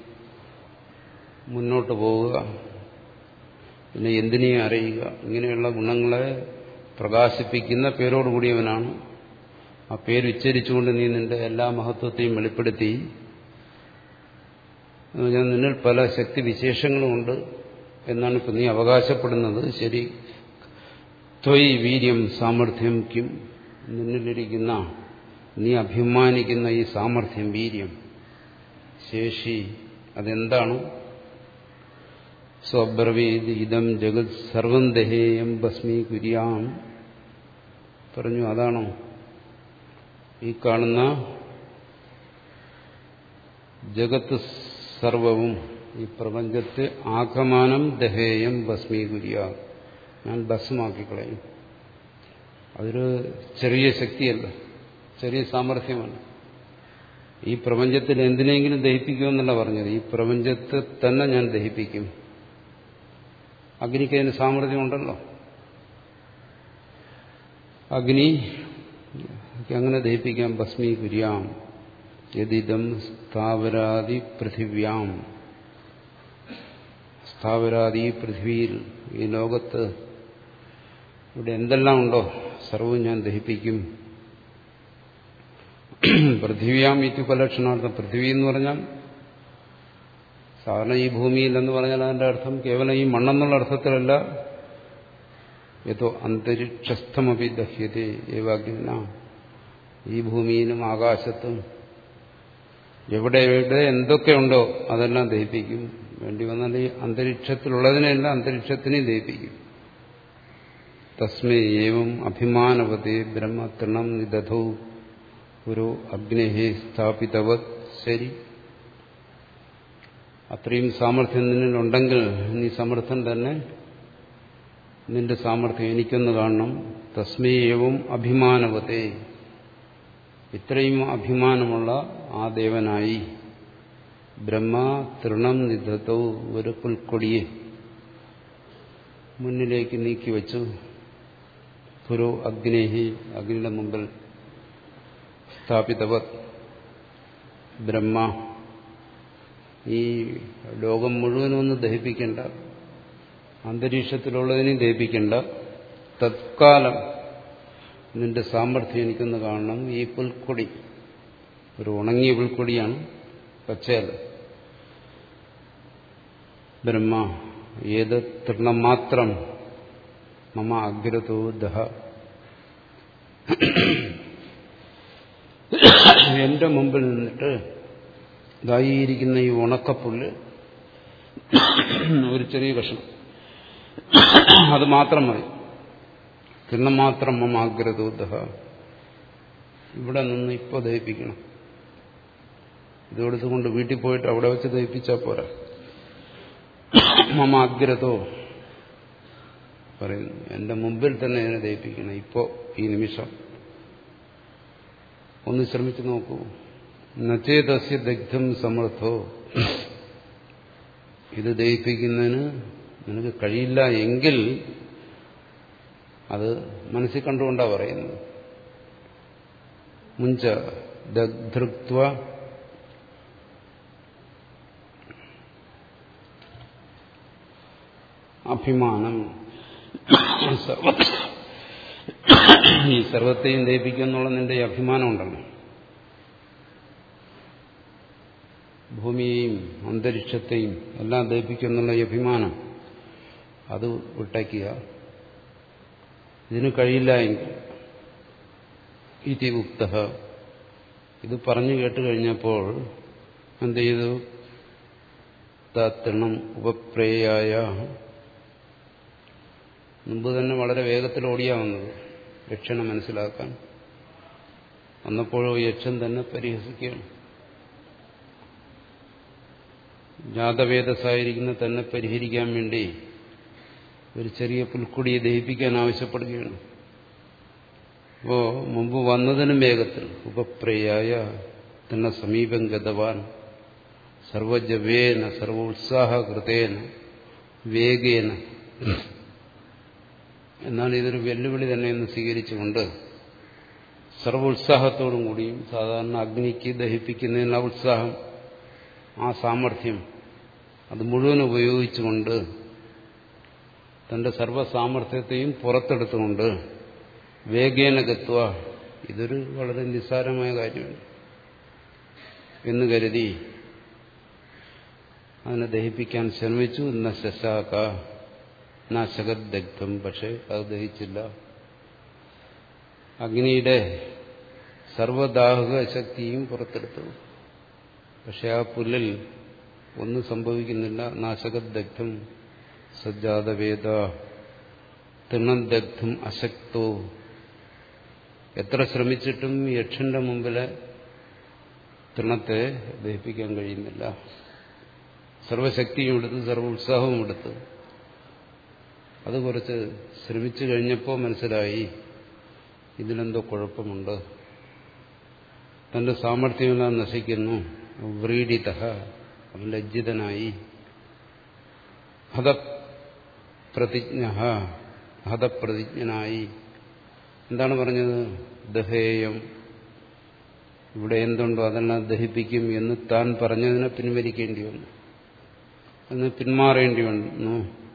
മുന്നോട്ട് പോവുക. പിന്നെ എന്തിനേയും അറിയുക. ഇങ്ങനെയുള്ള ഗുണങ്ങളെ പ്രകാശിപ്പിക്കുന്ന പേരോടുകൂടിയവനാണ് ആ പേരുച്ചരിച്ചുകൊണ്ട് നീ നിന്റെ എല്ലാ മഹത്വത്തെയും വെളിപ്പെടുത്തി. നിന്നിൽ പല ശക്തി വിശേഷങ്ങളുമുണ്ട് എന്നാണ് ഇപ്പം നീ അവകാശപ്പെടുന്നത്. ശരി. ത്വയ് വീര്യം സാമർഥ്യം കിം. നിന്നിലിരിക്കുന്ന നീ അഭിമാനിക്കുന്ന ഈ സാമർഥ്യം വീര്യം ശേഷി അതെന്താണ്? സ്വബ്രവീത് ഇതം ജഗത് സർവം ദഹേയം ഭസ്മീ കുര്യാം. പറഞ്ഞു അതാണോ? ഈ കാണുന്ന ജഗത്ത് സർവവും ഈ പ്രപഞ്ചത്തെ ആകമാനം ദഹേയം ഭസ്മീകുര്യ ഞാൻ ഭസ്മാക്കിക്കളയും അതൊരു ചെറിയ ശക്തിയല്ല. ചെറിയ സാമർഥ്യമാണ്. ഈ പ്രപഞ്ചത്തിൽ എന്തിനെങ്കിലും ദഹിപ്പിക്കുമെന്നല്ല പറഞ്ഞത്. ഈ പ്രപഞ്ചത്തെ തന്നെ ഞാൻ ദഹിപ്പിക്കും. അഗ്നിക്ക് അതിന് സാമർഥ്യമുണ്ടല്ലോ. അഗ്നി അങ്ങനെ ദഹിപ്പിക്കാം. ഭസ്മീകുര്യാം യതിദം സ്ഥാവരാതി പൃഥിവ്യാം. സ്ഥാവരാതി പൃഥ്വിയിൽ ഈ ലോകത്ത് ഇവിടെ എന്തെല്ലാം ഉണ്ടോ സർവവും ഞാൻ ദഹിപ്പിക്കും. പൃഥിവ്യാം ഇത്യുപലക്ഷണാർത്ഥം പൃഥ്വി എന്ന് പറഞ്ഞാൽ സാധാരണ ഈ ഭൂമിയിൽ എന്ന് പറഞ്ഞാൽ അതിന്റെ അർത്ഥം കേവലം ഈ മണ്ണെന്നുള്ള അർത്ഥത്തിലല്ല. യഥോ അന്തരിക്ഷസ്ഥമപി ദഹ്യതേ ഏവാഗ്ന ഈ ഭൂമിയിലും ആകാശത്തും എവിടെ എവിടെ എന്തൊക്കെയുണ്ടോ അതെല്ലാം ദഹിപ്പിക്കും. വേണ്ടി വന്നാൽ ഈ അന്തരീക്ഷത്തിലുള്ളതിനെല്ലാം അന്തരീക്ഷത്തിനെയും ദഹിപ്പിക്കും. തസ്മേ ഏവം അഭിമാനവതേ ബ്രഹ്മ തൃണം നിദധൗ. ഒരു അഗ്നേഹി സ്ഥാപിതവത് ശരി. അത്രയും സാമർഥ്യം നിന്നിലുണ്ടെങ്കിൽ നീ സമർത്ഥൻ തന്നെ. നിന്റെ സാമർഥ്യം എനിക്കൊന്ന് കാണണം. തസ്മേയവും അഭിമാനവത്തെ ഇത്രയും അഭിമാനമുള്ള ആ ദേവനായി ബ്രഹ്മ തൃണം നിധത്തോ ഒരു പുൽക്കൊടിയെ മുന്നിലേക്ക് നീക്കിവെച്ചു. ഗുരു അഗ്നേഹി അഗ്നിയുടെ മുമ്പിൽ സ്ഥാപിതവത് ബ്രഹ്മ. ഈ ലോകം മുഴുവനും ഒന്ന് ദഹിപ്പിക്കേണ്ട അന്തരീക്ഷത്തിലുള്ളതിനെയും ദഹിപ്പിക്കേണ്ട തത്കാലം നിന്റെ സാമർഥ്യം എനിക്കൊന്ന് കാണണം. ഈ പുൽക്കൊടി ഒരു ഉണങ്ങിയ പുൽക്കൊടിയാണ് പച്ചയല്ല. ബ്രഹ്മ ഏത് തൃണം മാത്രം മമ അഗ്രതോ ദഹ. എന്റെ മുമ്പിൽ നിന്നിട്ട് ഇതായിരിക്കുന്ന ഈ ഉണക്കപ്പുല്ല് ഒരു ചെറിയ കഷ്ണം. അത് മാത്രം മതി. തിണ്ണം മാത്രം മമ അഗ്രതോദഹ ഇവിടെ നിന്ന് ഇപ്പോൾ ദഹിപ്പിക്കണം. ഇതെടുത്തുകൊണ്ട് വീട്ടിൽ പോയിട്ട് അവിടെ വെച്ച് ദഹിപ്പിച്ചാൽ പോരാ. മമാഗ്രതോ പറയുന്നു. എന്റെ മുമ്പിൽ തന്നെ ഇതിനെ ദഹിപ്പിക്കണം. ഇപ്പോ ഈ നിമിഷം. ഒന്ന് ശ്രമിച്ചു നോക്കൂ. നച്ചേതസ്യ ദഗ്ധം സമർത്ഥോ. ഇത് ദഹിപ്പിക്കുന്നതിന് നിനക്ക് കഴിയില്ല എങ്കിൽ അത് മനസ്സിൽ കണ്ടുകൊണ്ടാ പറയുന്നത്. മുഞ്ച ദഗ്ധൃത്വ അഭിമാനം. ഈ സർവത്തെയും ദയിപ്പിക്കുന്നുള്ള നിന്റെ ഈ അഭിമാനം ഉണ്ടല്ലോ ഭൂമിയെയും അന്തരീക്ഷത്തെയും എല്ലാം ദയിപ്പിക്കുന്നുള്ള ഈ അഭിമാനം അത് വിട്ടയ്ക്കുക ഇതിന് കഴിയില്ല എങ്കിൽ ഇതി ഉക്ത. ഇത് പറഞ്ഞു കേട്ട് കഴിഞ്ഞപ്പോൾ എന്ത് ചെയ്തു? തണം ഉപപ്രേയായ. മുമ്പ് തന്നെ വളരെ വേഗത്തിൽ ഓടിയാ യക്ഷനെ മനസ്സിലാക്കാൻ. വന്നപ്പോഴോ യക്ഷൻ തന്നെ പരിഹസിക്കുകയാണ്. ജാതവേദസായിരിക്കുന്ന തന്നെ പരിഹരിക്കാൻ വേണ്ടി ഒരു ചെറിയ പുൽക്കുടിയെ ദഹിപ്പിക്കാൻ ആവശ്യപ്പെടുകയാണ്. അപ്പോ മുമ്പ് വന്നതിനും വേഗത്തിൽ ഉപപ്രയായ തന്നെ സമീപം ഗതവാൻ സർവജവേന സർവോത്സാഹകൃതേന വേഗേന എന്നാൽ ഇതൊരു വെല്ലുവിളി തന്നെ എന്ന് സ്വീകരിച്ചുകൊണ്ട് സർവോത്സാഹത്തോടും കൂടിയും സാധാരണ അഗ്നിക്ക് ദഹിപ്പിക്കുന്നതിന് ആ ഉത്സാഹം ആ സാമർഥ്യം അത് മുഴുവൻ ഉപയോഗിച്ചുകൊണ്ട് തന്റെ സർവസാമർഥ്യത്തെയും പുറത്തെടുത്തുകൊണ്ട് വേഗേന ഗത്വ ഇതൊരു വളരെ നിസ്സാരമായ കാര്യമാണ്. എന്ന് കരുതി അതിനെ ദഹിപ്പിക്കാൻ ശ്രമിച്ചു. എന്ന നാശകദഗ്ധം പക്ഷെ അത് ദഹിച്ചില്ല. അഗ്നിയുടെ സർവദാഹക ശക്തിയും പുറത്തെടുത്തു. പക്ഷെ ആ പുല്ലിൽ ഒന്നും സംഭവിക്കുന്നില്ല. നാശകദഗ്ധം സജ്ജാതവേദ തൃണദഗ്ധം അശക്തോ. എത്ര ശ്രമിച്ചിട്ടും യക്ഷന്റെ മുമ്പിലെ തൃണത്തെ ദഹിപ്പിക്കാൻ കഴിയുന്നില്ല. സർവശക്തിയും എടുത്ത് സർവ ഉത്സാഹവും എടുത്ത്. അത് കുറച്ച് ശ്രമിച്ചു കഴിഞ്ഞപ്പോൾ മനസ്സിലായി. ഇതിലെന്തോ കുഴപ്പമുണ്ട്. തന്റെ സാമർഥ്യമെല്ലാം നശിക്കുന്നു. വ്രീഡിത അവൻ ലജ്ജിതനായി. ഹതപ്രതിജ്ഞ ഹതപ്രതിജ്ഞനായി. എന്താണ് പറഞ്ഞത്? ദഹേയം. ഇവിടെ എന്തുണ്ടോ അതെല്ലാം ദഹിപ്പിക്കും എന്ന് താൻ പറഞ്ഞതിനെ പിൻവലിക്കേണ്ടി വന്നു അതിന് പിന്മാറേണ്ടി വന്നു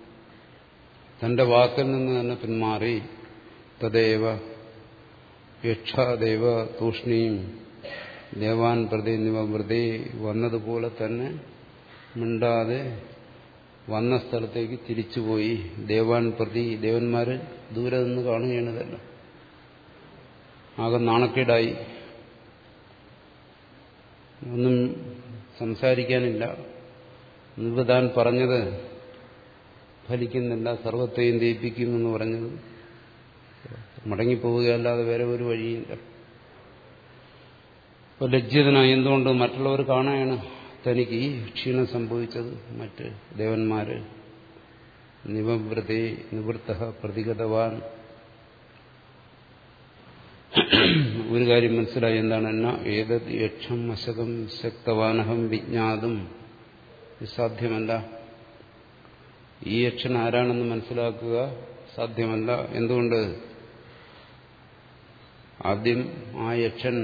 തന്റെ വാക്കിൽ നിന്ന് തന്നെ പിന്മാറി. തദേവ യക്ഷദേവ തൂഷ്ണിയും ദേവാൻ പ്രതി നിവൃതി വന്നതുപോലെ തന്നെ മിണ്ടാതെ വന്ന സ്ഥലത്തേക്ക് തിരിച്ചുപോയി. ദേവാൻ പ്രതി ദേവന്മാര് ദൂരെ നിന്ന് കാണുകയാണിതല്ല. ആകെ നാണക്കേടായി. ഒന്നും സംസാരിക്കാനില്ല. ഇന്നിപ്പോ താൻ പറഞ്ഞത് ഫലിക്കുന്നില്ല സർവത്തെയും ദയിപ്പിക്കുമെന്ന് പറഞ്ഞത്. മടങ്ങിപ്പോവുകയല്ലാതെ വേറെ ഒരു വഴിയില്ല. അപ്പോൾ ലജ്ജിതനായി എന്തുകൊണ്ട് മറ്റുള്ളവർ കാണാനാണ് തനിക്ക് ഈ ക്ഷീണം സംഭവിച്ചത്? മറ്റ് ദേവന്മാര് നിവവൃതി നിവൃത്ത പ്രതിഗതവാൻ. ഒരു കാര്യം മനസ്സിലായി. എന്താണ്? എന്ന ഏതത് യക്ഷം അശകം ശക്തവാനഹം വിജ്ഞാതും. സാധ്യമല്ല. ഈ യക്ഷൻ ആരാണെന്ന് മനസ്സിലാക്കുക സാധ്യമല്ല. എന്തുകൊണ്ട്? ആദ്യം ആ യക്ഷൻ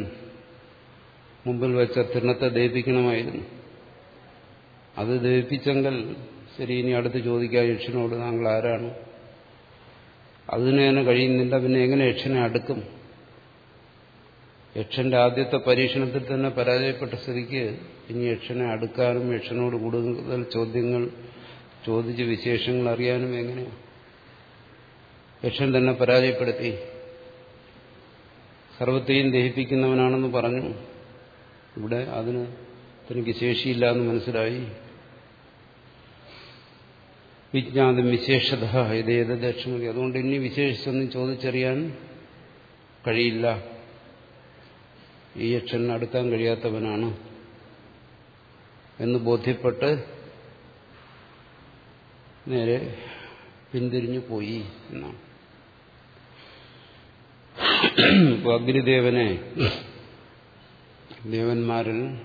മുമ്പിൽ വെച്ച തിണ്ണത്തെ ദയിപ്പിക്കണമായിരുന്നു അത് ദയിപ്പിച്ചെങ്കിൽ ശരി ഇനി അടുത്ത് ചോദിക്കുക യക്ഷനോട് താങ്കൾ ആരാണ്? അതിന് തന്നെ കഴിയുന്നില്ല പിന്നെ എങ്ങനെ യക്ഷനെ അടുക്കും? യക്ഷന്റെ ആദ്യത്തെ പരീക്ഷണത്തിൽ തന്നെ പരാജയപ്പെട്ട സ്ഥിതിക്ക് ഇനി യക്ഷനെ അടുക്കാനും യക്ഷനോട് കൂടുതൽ ചോദ്യങ്ങൾ ചോദിച്ച് വിശേഷങ്ങൾ അറിയാനും എങ്ങനെയാണ് യക്ഷൻ തന്നെ പരാജയപ്പെടുത്തി. സർവത്തെയും ദഹിപ്പിക്കുന്നവനാണെന്ന് പറഞ്ഞു. ഇവിടെ അതിന് തനിക്ക് ശേഷിയില്ല എന്ന് മനസ്സിലായി. വിജ്ഞാതം വിശേഷത ഇതേത് ദക്ഷിണതി അതുകൊണ്ട് ഇനി വിശേഷിച്ചൊന്നും ചോദിച്ചറിയാൻ കഴിയില്ല. ഈ യക്ഷൻ അടുക്കാൻ കഴിയാത്തവനാണ് എന്ന് ബോധ്യപ്പെട്ട് നേരെ പിന്തിരിഞ്ഞു പോയി എന്നാണ്. അഗ്നിദേവനെ ദേവന്മാരിൽ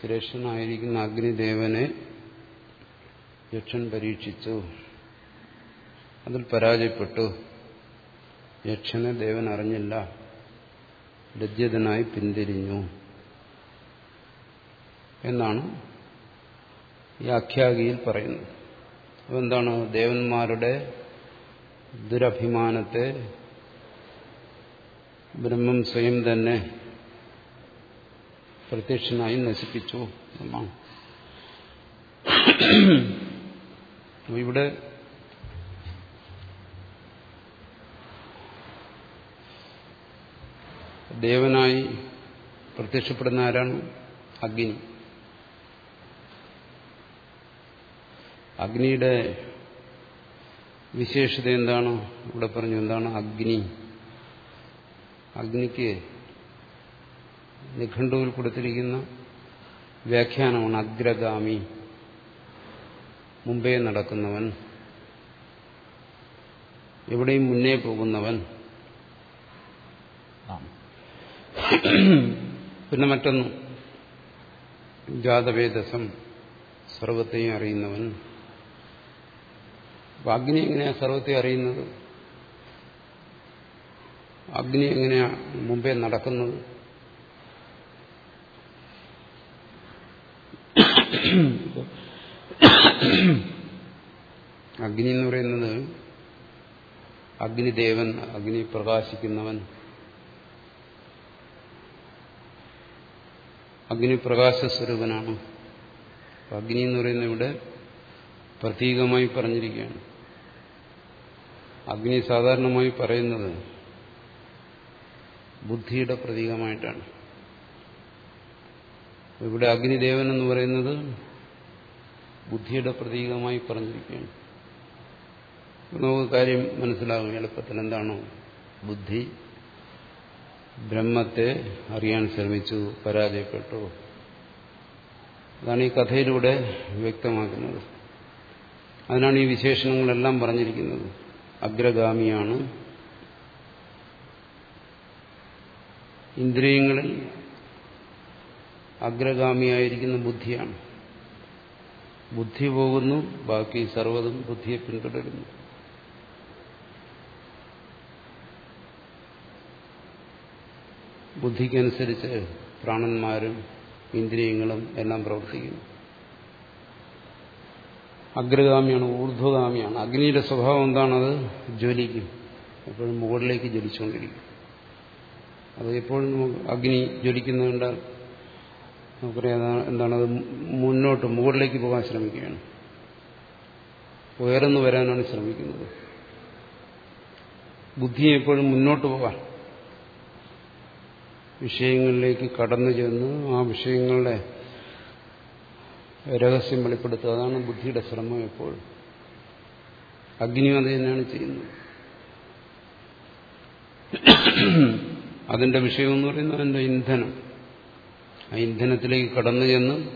ശ്രേഷ്ഠനായിരിക്കുന്ന അഗ്നിദേവനെ യക്ഷൻ പരീക്ഷിച്ചു. അതിൽ പരാജയപ്പെട്ടു. യക്ഷനെ ദേവൻ അറിഞ്ഞില്ല. ലജ്ജിതനായി പിന്തിരിഞ്ഞു. എന്നാണ് ഈ ആഖ്യാഗിയിൽ പറയുന്നത്. അതെന്താണ് ദേവന്മാരുടെ ദുരഭിമാനത്തെ ബ്രഹ്മം സ്വയം തന്നെ പ്രത്യക്ഷനായി നശിപ്പിച്ചു എന്നാണ്. ഇവിടെ ദേവനായി പ്രത്യക്ഷപ്പെടുന്ന ആരാണ്? അഗ്നി. അഗ്നിയുടെ വിശേഷത എന്താണ്? ഇവിടെ പറഞ്ഞു എന്താണ് അഗ്നി? അഗ്നിക്ക് നിഘണ്ടുവിൽ കൊടുത്തിരിക്കുന്ന വ്യാഖ്യാനമാണ് അഗ്രഗാമി. മുമ്പേ നടക്കുന്നവൻ എവിടെയും മുന്നേ പോകുന്നവൻ. പിന്നെ മറ്റൊന്ന് ജാതവേദസം സർവത്തെയും അറിയുന്നവൻ. അപ്പൊ അഗ്നി എങ്ങനെയാ സർവത്തെ അറിയുന്നത്? അഗ്നി എങ്ങനെയാ മുമ്പേ നടക്കുന്നത്? അഗ്നി എന്ന് പറയുന്നത് അഗ്നിദേവൻ അഗ്നി പ്രകാശിക്കുന്നവൻ. അഗ്നി പ്രകാശസ്വരൂപനാണ് അഗ്നി എന്ന് പറയുന്നത് ഇവിടെ പ്രതീകമായി പറഞ്ഞിരിക്കുകയാണ്. അഗ്നി സാധാരണമായി പറയുന്നത് ബുദ്ധിയുടെ പ്രതീകമായിട്ടാണ്. ഇവിടെ അഗ്നിദേവൻ എന്ന് പറയുന്നത് ബുദ്ധിയുടെ പ്രതീകമായി പറഞ്ഞിരിക്കുകയാണ്. നമുക്ക് കാര്യം മനസ്സിലാകും എളുപ്പത്തിൽ എന്താണോ. ബുദ്ധി ബ്രഹ്മത്തെ അറിയാൻ ശ്രമിച്ചു പരാജയപ്പെട്ടു. അതാണ് ഈ കഥയിലൂടെ വ്യക്തമാക്കുന്നത്. അതിനാണ് ഈ വിശേഷണങ്ങളെല്ലാം പറഞ്ഞിരിക്കുന്നത്. അഗ്രഗാമിയാണ്. ഇന്ദ്രിയങ്ങളിൽ അഗ്രഗാമിയായിരിക്കുന്ന ബുദ്ധിയാണ്. ബുദ്ധി പോകുന്നു ബാക്കി സർവതും ബുദ്ധിയെ പിന്തുടരുന്നു. ബുദ്ധിക്കനുസരിച്ച് പ്രാണന്മാരും ഇന്ദ്രിയങ്ങളും എല്ലാം പ്രവർത്തിക്കുന്നു. അഗ്രഗാമിയാണ് ഊർധ്വഗാമിയാണ്. അഗ്നിയുടെ സ്വഭാവം എന്താണത്? ജ്വലിക്കും. എപ്പോഴും മുകളിലേക്ക് ജ്വലിച്ചുകൊണ്ടിരിക്കും. അത് എപ്പോഴും അഗ്നി ജ്വലിക്കുന്നതുകൊണ്ട് നമുക്കറിയാം എന്താണത്? മുന്നോട്ട് മുകളിലേക്ക് പോകാൻ ശ്രമിക്കുകയാണ്. ഉയർന്നു വരാനാണ് ശ്രമിക്കുന്നത്. ബുദ്ധി എപ്പോഴും മുന്നോട്ട് പോകാൻ. വിഷയങ്ങളിലേക്ക് കടന്നു ചെന്ന് ആ വിഷയങ്ങളുടെ രഹസ്യം വെളിപ്പെടുത്തുക. അതാണ് ബുദ്ധിയുടെ ശ്രമം എപ്പോഴും. അഗ്നിയും അത് തന്നെയാണ് ചെയ്യുന്നത്. അതിന്റെ വിഷയം എന്ന് പറയുന്നത് അതിന്റെ ഇന്ധനം. ആ ഇന്ധനത്തിലേക്ക് കടന്നു ചെന്ന്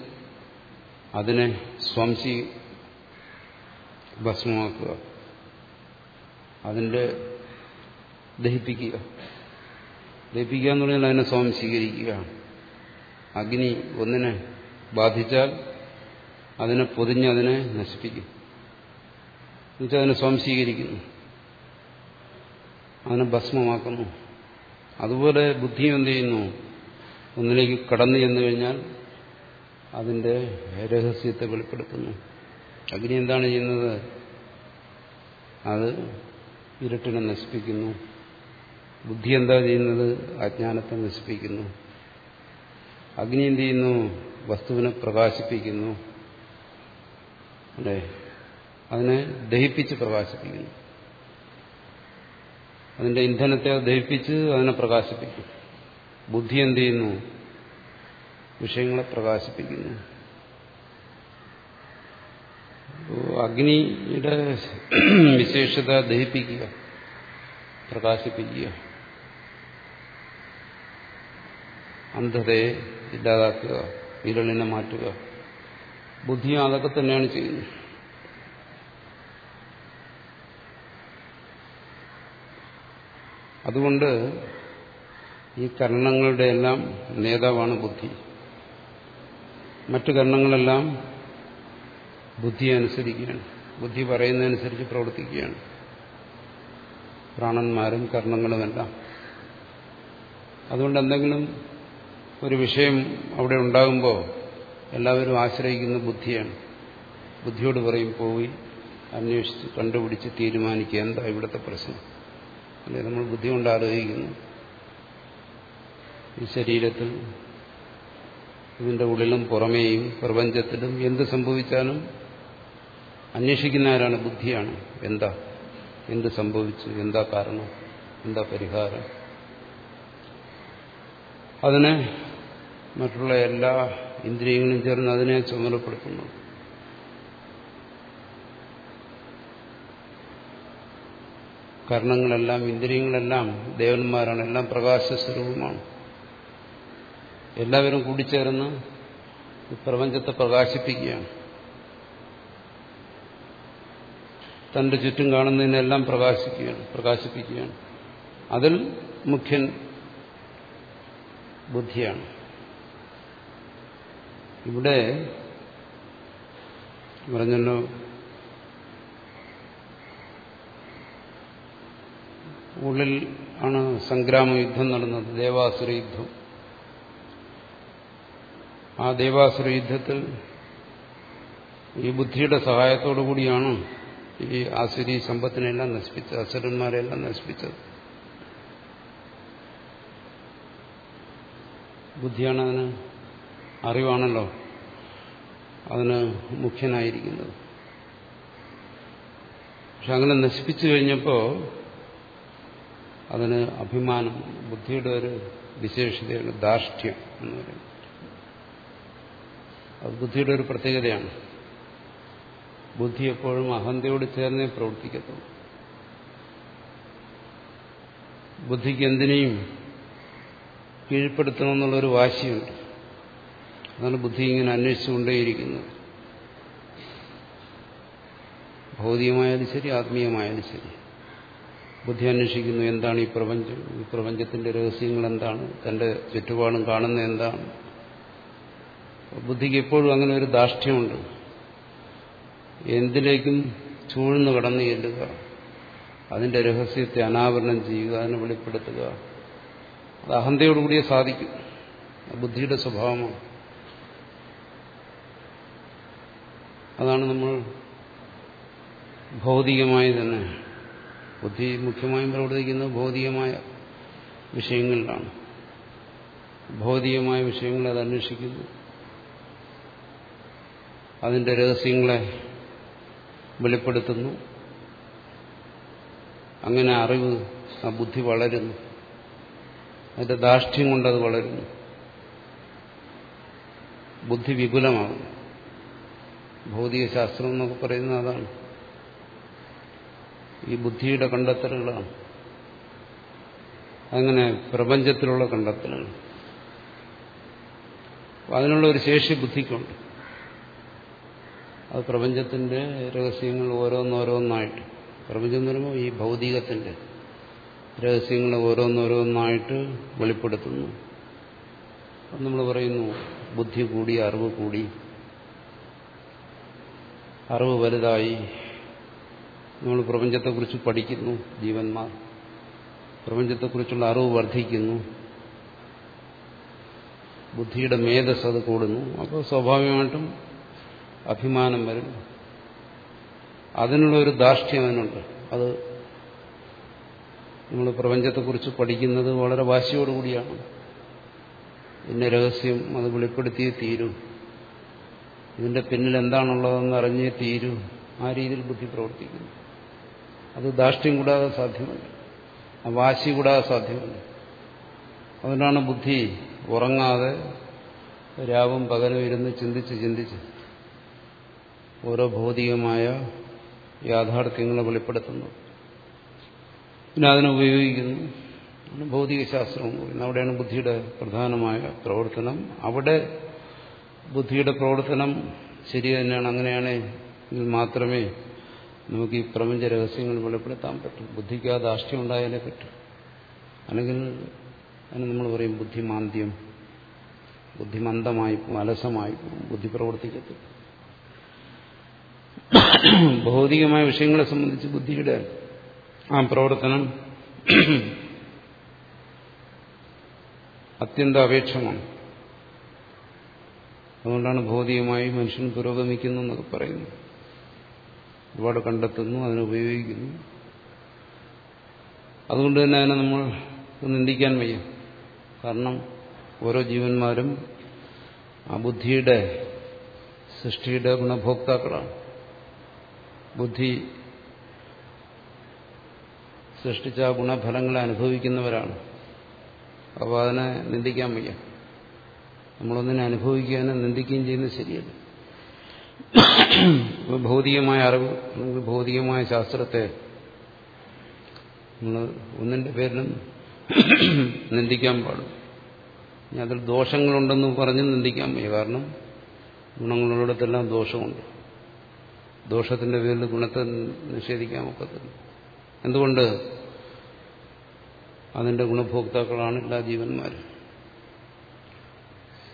അതിനെ സ്വാംശി ഭസ്മമാക്കുക. അതിന്റെ ദഹിപ്പിക്കുക. ദഹിപ്പിക്കുക എന്ന് പറഞ്ഞാൽ അതിനെ സ്വാംശീകരിക്കുക. അഗ്നി ഒന്നിനെ ബാധിച്ചാൽ അതിനെ പൊതിഞ്ഞ് അതിനെ നശിപ്പിക്കും. എന്നുവെച്ചാൽ അതിനെ സ്വാംശീകരിക്കുന്നു. അതിനെ ഭസ്മമാക്കുന്നു. അതുപോലെ ബുദ്ധി എന്ത് ചെയ്യുന്നു? ഒന്നിലേക്ക് കടന്നു ചെന്നു കഴിഞ്ഞാൽ അതിന്റെ രഹസ്യത്തെ വെളിപ്പെടുത്തുന്നു. അഗ്നി എന്താണ് ചെയ്യുന്നത്? അത് ഇരുട്ടിനെ നശിപ്പിക്കുന്നു. ബുദ്ധി എന്താ ചെയ്യുന്നത്? അജ്ഞാനത്തെ നശിപ്പിക്കുന്നു. അഗ്നി എന്ത് ചെയ്യുന്നു? വസ്തുവിനെ പ്രകാശിപ്പിക്കുന്നു. അല്ലേ അതിനെ ദഹിപ്പിച്ച് പ്രകാശിപ്പിക്കുന്നു. അതിന്റെ ഇന്ധനത്തെ ദഹിപ്പിച്ച് അതിനെ പ്രകാശിപ്പിക്കും. ബുദ്ധി എന്ത് ചെയ്യുന്നു? വിഷയങ്ങളെ പ്രകാശിപ്പിക്കുന്നു. അഗ്നിയുടെ വിശേഷത ദഹിപ്പിക്കുക പ്രകാശിപ്പിക്കുക. അന്ധതയെ ഇല്ലാതാക്കുക വിരളിനെ മാറ്റുക. ബുദ്ധിയും അതൊക്കെ തന്നെയാണ് ചെയ്യുന്നത്. അതുകൊണ്ട് ഈ കരണങ്ങളുടെ എല്ലാം നേതാവാണ് ബുദ്ധി. മറ്റു കരണങ്ങളെല്ലാം ബുദ്ധിയെ അനുസരിക്കുകയാണ്. ബുദ്ധി പറയുന്നതനുസരിച്ച് പ്രവർത്തിക്കുകയാണ്. പ്രാണന്മാരും കർണങ്ങളുമെല്ലാം. അതുകൊണ്ട് എന്തെങ്കിലും ഒരു വിഷയം അവിടെ ഉണ്ടാകുമ്പോൾ എല്ലാവരും ആശ്രയിക്കുന്ന ബുദ്ധിയാണ്. ബുദ്ധിയോട് പറയും പോയി അന്വേഷിച്ച് കണ്ടുപിടിച്ച് തീരുമാനിക്കുക എന്താ ഇവിടുത്തെ പ്രശ്നം? അല്ലെ നമ്മൾ ബുദ്ധി കൊണ്ട് ആലോചിക്കുന്നു. ഈ ശരീരത്തിൽ ഇതിന്റെ ഉള്ളിലും പുറമേയും പ്രപഞ്ചത്തിലും എന്ത് സംഭവിച്ചാലും അന്വേഷിക്കുന്ന ആരാണ് ബുദ്ധിയാണ്? എന്താ? എന്ത് സംഭവിച്ചു? എന്താ കാരണം? എന്താ പരിഹാരം? അതിന് മറ്റുള്ള എല്ലാ ഇന്ദ്രിയങ്ങളും ചേർന്ന് അതിനെ ചുമതലപ്പെടുത്തുന്നു. കർണങ്ങളെല്ലാം ഇന്ദ്രിയങ്ങളെല്ലാം ദേവന്മാരാണ്. എല്ലാം പ്രകാശസ്വരൂപമാണ് എല്ലാവരും കൂടിച്ചേർന്ന് പ്രപഞ്ചത്തെ പ്രകാശിപ്പിക്കുകയാണ്. തന്റെ ചുറ്റും കാണുന്നതിനെല്ലാം പ്രകാശിക്കുകയാണ് പ്രകാശിപ്പിക്കുകയാണ്. അതിൽ മുഖ്യൻ ബുദ്ധിയാണ്. ഇവിടെ പറഞ്ഞല്ലോ. ഉള്ളിൽ ആണ് സംഗ്രാമ യുദ്ധം നടന്നത് ദേവാസുര യുദ്ധം. ആ ദേവാസുര യുദ്ധത്തിൽ ഈ ബുദ്ധിയുടെ സഹായത്തോടു കൂടിയാണ് ഈ ആസുരി സമ്പത്തിനെല്ലാം നശിപ്പിച്ചത് അസുരന്മാരെല്ലാം നശിപ്പിച്ചത്. ബുദ്ധിയാണ് അതിന് അറിവാണല്ലോ. അതിന് മുഖ്യനായിരിക്കുന്നത്. പക്ഷെ അങ്ങനെ നശിപ്പിച്ചു കഴിഞ്ഞപ്പോൾ അതിന് അഭിമാനം ബുദ്ധിയുടെ ഒരു വിശേഷതയാണ് ധാർഷ്ട്യം എന്ന് പറയുന്നത്. അത് ബുദ്ധിയുടെ ഒരു പ്രത്യേകതയാണ്. ബുദ്ധി എപ്പോഴും അഹന്തയോട് ചേർന്നേ പ്രവർത്തിക്കത്തുള്ളൂ. ബുദ്ധിക്ക് എന്തിനേയും കീഴ്പ്പെടുത്തണമെന്നുള്ളൊരു വാശിയുണ്ട്. അതാണ് ബുദ്ധി ഇങ്ങനെ അന്വേഷിച്ചുകൊണ്ടേയിരിക്കുന്നത്. ഭൗതികമായാലും ശരി ആത്മീയമായാലും ശരി. ബുദ്ധി അന്വേഷിക്കുന്നു എന്താണ് ഈ പ്രപഞ്ചം? ഈ പ്രപഞ്ചത്തിന്റെ രഹസ്യങ്ങൾ എന്താണ്? തന്റെ ചുറ്റുപാടും കാണുന്ന എന്താണ്? ബുദ്ധിക്ക് എപ്പോഴും അങ്ങനെ ഒരു ദാഷ്ട്യമുണ്ട് എന്തിലേക്കും ചൂഴ്ന്നു കടന്നു ചെല്ലുക അതിന്റെ രഹസ്യത്തെ അനാവരണം ചെയ്യുക അതിനെ വെളിപ്പെടുത്തുക. അത് അഹന്തയോടുകൂടിയേ സാധിക്കും. ബുദ്ധിയുടെ സ്വഭാവമാണ്. അതാണ് നമ്മൾ ഭൗതികമായി തന്നെ ബുദ്ധി മുഖ്യമായും പ്രവർത്തിക്കുന്നത് ഭൗതികമായ വിഷയങ്ങളിലാണ്. ഭൗതികമായ വിഷയങ്ങളെ അത് അന്വേഷിക്കുന്നു. അതിന്റെ രഹസ്യങ്ങളെ വെളിപ്പെടുത്തുന്നു. അങ്ങനെ അറിവ് ആ ബുദ്ധി വളരുന്നു. അതിന്റെ ദാർഷ്ട്യം കൊണ്ടത് വളരുന്നു. ബുദ്ധി വിപുലമാകുന്നു. ഭൗതിക ശാസ്ത്രം എന്നൊക്കെ പറയുന്നത് അതാണ്. ഈ ബുദ്ധിയുടെ കണ്ടെത്തലുകളാണ്. അങ്ങനെ പ്രപഞ്ചത്തിലുള്ള കണ്ടെത്തലുകൾ. അതിനുള്ള ഒരു ശേഷി ബുദ്ധിക്കുണ്ട്. അത് പ്രപഞ്ചത്തിന്റെ രഹസ്യങ്ങൾ ഓരോന്നോരോന്നായിട്ട്. പ്രപഞ്ചം എന്ന് പറയുമ്പോൾ ഈ ഭൗതികത്തിന്റെ രഹസ്യങ്ങൾ ഓരോന്നോരോന്നായിട്ട് വെളിപ്പെടുത്തുന്നു. നമ്മൾ പറയുന്നു ബുദ്ധി കൂടി അറിവ് കൂടി അറിവ് വലുതായി നമ്മൾ പ്രപഞ്ചത്തെക്കുറിച്ച് പഠിക്കുന്നു ജീവന്മാർ. പ്രപഞ്ചത്തെക്കുറിച്ചുള്ള അറിവ് വർദ്ധിക്കുന്നു. ബുദ്ധിയുടെ മേധസ് അത് കൂടുന്നു. അപ്പോൾ സ്വാഭാവികമായിട്ടും അഭിമാനം വരും. അതിനുള്ള ഒരു ധാർഷ്ട്യം അതിനുണ്ട്. അത് നമ്മൾ പ്രപഞ്ചത്തെക്കുറിച്ച് പഠിക്കുന്നത് വളരെ വാശിയോടുകൂടിയാണ്. പിന്നെ രഹസ്യം അത് വെളിപ്പെടുത്തിയേ തീരൂ. ഇതിന്റെ പിന്നിൽ എന്താണുള്ളതെന്ന് അറിഞ്ഞേ തീരൂ. ആ രീതിയിൽ ബുദ്ധി പ്രവർത്തിക്കുന്നു. അത് ദാഷ്ട്യം കൂടാതെ സാധ്യമല്ല. വാശി കൂടാതെ സാധ്യമല്ല. അതുകൊണ്ടാണ് ബുദ്ധി ഉറങ്ങാതെ രാവും പകലും ഇരുന്ന് ചിന്തിച്ച് ചിന്തിച്ച് ഓരോ ഭൗതികമായ യാഥാർത്ഥ്യങ്ങളെ വെളിപ്പെടുത്തുന്നു. പിന്നെ അതിനെ ഉപയോഗിക്കുന്നു. ഭൗതിക അവിടെയാണ് ബുദ്ധിയുടെ പ്രധാനമായ പ്രവർത്തനം. അവിടെ ബുദ്ധിയുടെ പ്രവർത്തനം ശരി തന്നെയാണ് അങ്ങനെയാണെങ്കിൽ മാത്രമേ നമുക്ക് ഈ പ്രപഞ്ച രഹസ്യങ്ങൾ വെളിപ്പെടുത്താൻ പറ്റും. ബുദ്ധിക്ക് ആ ധാർഷ്ട്യം ഉണ്ടായാലേ പറ്റും. അല്ലെങ്കിൽ അതിന് നമ്മൾ പറയും ബുദ്ധിമാന്ദ്യം. ബുദ്ധിമന്ദമായി അലസമായി ബുദ്ധി പ്രവർത്തിക്കത്തില്ല. ഭൗതികമായ വിഷയങ്ങളെ സംബന്ധിച്ച് ബുദ്ധിയുടെ ആ പ്രവർത്തനം അത്യന്താപേക്ഷമാണ്. അതുകൊണ്ടാണ് ഭൗതികമായി മനുഷ്യൻ പുരോഗമിക്കുന്നു എന്നൊക്കെ പറയുന്നു ഒരുപാട് കണ്ടെത്തുന്നു അതിനുപയോഗിക്കുന്നു അതുകൊണ്ട് തന്നെ അതിനെ നമ്മൾ നിന്ദിക്കാൻ വയ്യ. കാരണം ഓരോ ജീവന്മാരും ആ ബുദ്ധിയുടെ സൃഷ്ടിയുടെ ഗുണഭോക്താക്കളാണ്. ബുദ്ധി സൃഷ്ടിച്ച ഗുണഫലങ്ങളെ അനുഭവിക്കുന്നവരാണ്. അപ്പോൾ അതിനെ നിന്ദിക്കാൻ വയ്യ. നമ്മളൊന്നിനെ അനുഭവിക്കാനും നിന്ദിക്കുകയും ചെയ്യുന്നത് ശരിയല്ല. ഭൗതികമായ അറിവ് അല്ലെങ്കിൽ ഭൗതികമായ ശാസ്ത്രത്തെ നമ്മൾ ഒന്നിന്റെ പേരിലും നിന്ദിക്കാൻ പാടും. അതിൽ ദോഷങ്ങളുണ്ടെന്ന് പറഞ്ഞ് നിന്ദിക്കാൻ വയ്യ. കാരണം ഗുണങ്ങളുള്ളിടത്തെല്ലാം ദോഷമുണ്ട്. ദോഷത്തിന്റെ പേരിൽ ഗുണത്തെ നിഷേധിക്കാൻ ഒക്കത്തില്ല. എന്തുകൊണ്ട് അതിന്റെ ഗുണഭോക്താക്കളാണ് എല്ലാ ജീവന്മാരും?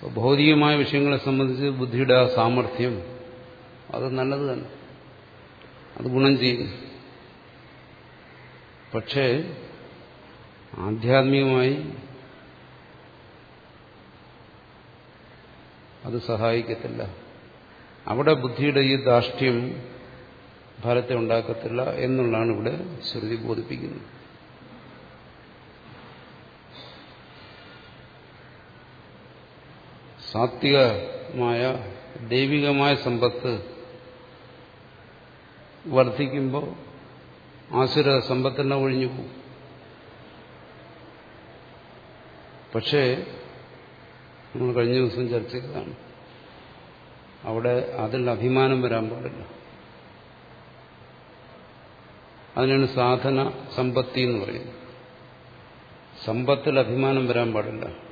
ഭൗതികമായ വിഷയങ്ങളെ സംബന്ധിച്ച് ബുദ്ധിയുടെ ആ സാമർഥ്യം അത് നല്ലത് തന്നെ. അത് ഗുണം ചെയ്യും. പക്ഷേ ആധ്യാത്മികമായി അത് സഹായിക്കത്തില്ല. അവിടെ ബുദ്ധിയുടെ ഈ ധാർഷ്ട്യം ഫലത്തെ ഉണ്ടാക്കത്തില്ല എന്നുള്ളതാണ് ഇവിടെ ശ്രുതി ബോധിപ്പിക്കുന്നത്. സാത്വികമായ ദൈവികമായ സമ്പത്ത് വർദ്ധിക്കുമ്പോൾ ആസുര സമ്പത്തെല്ലാം ഒഴിഞ്ഞു പോകും. പക്ഷേ നമ്മൾ കഴിഞ്ഞ ദിവസം ചർച്ച ചെയ്തതാണ് അവിടെ അതിൽ അഭിമാനം വരാൻ പാടില്ല. അതിനാണ് സാധന സമ്പത്തി എന്ന് പറയുന്നത്. സമ്പത്തിൽ അഭിമാനം വരാൻ പാടില്ല.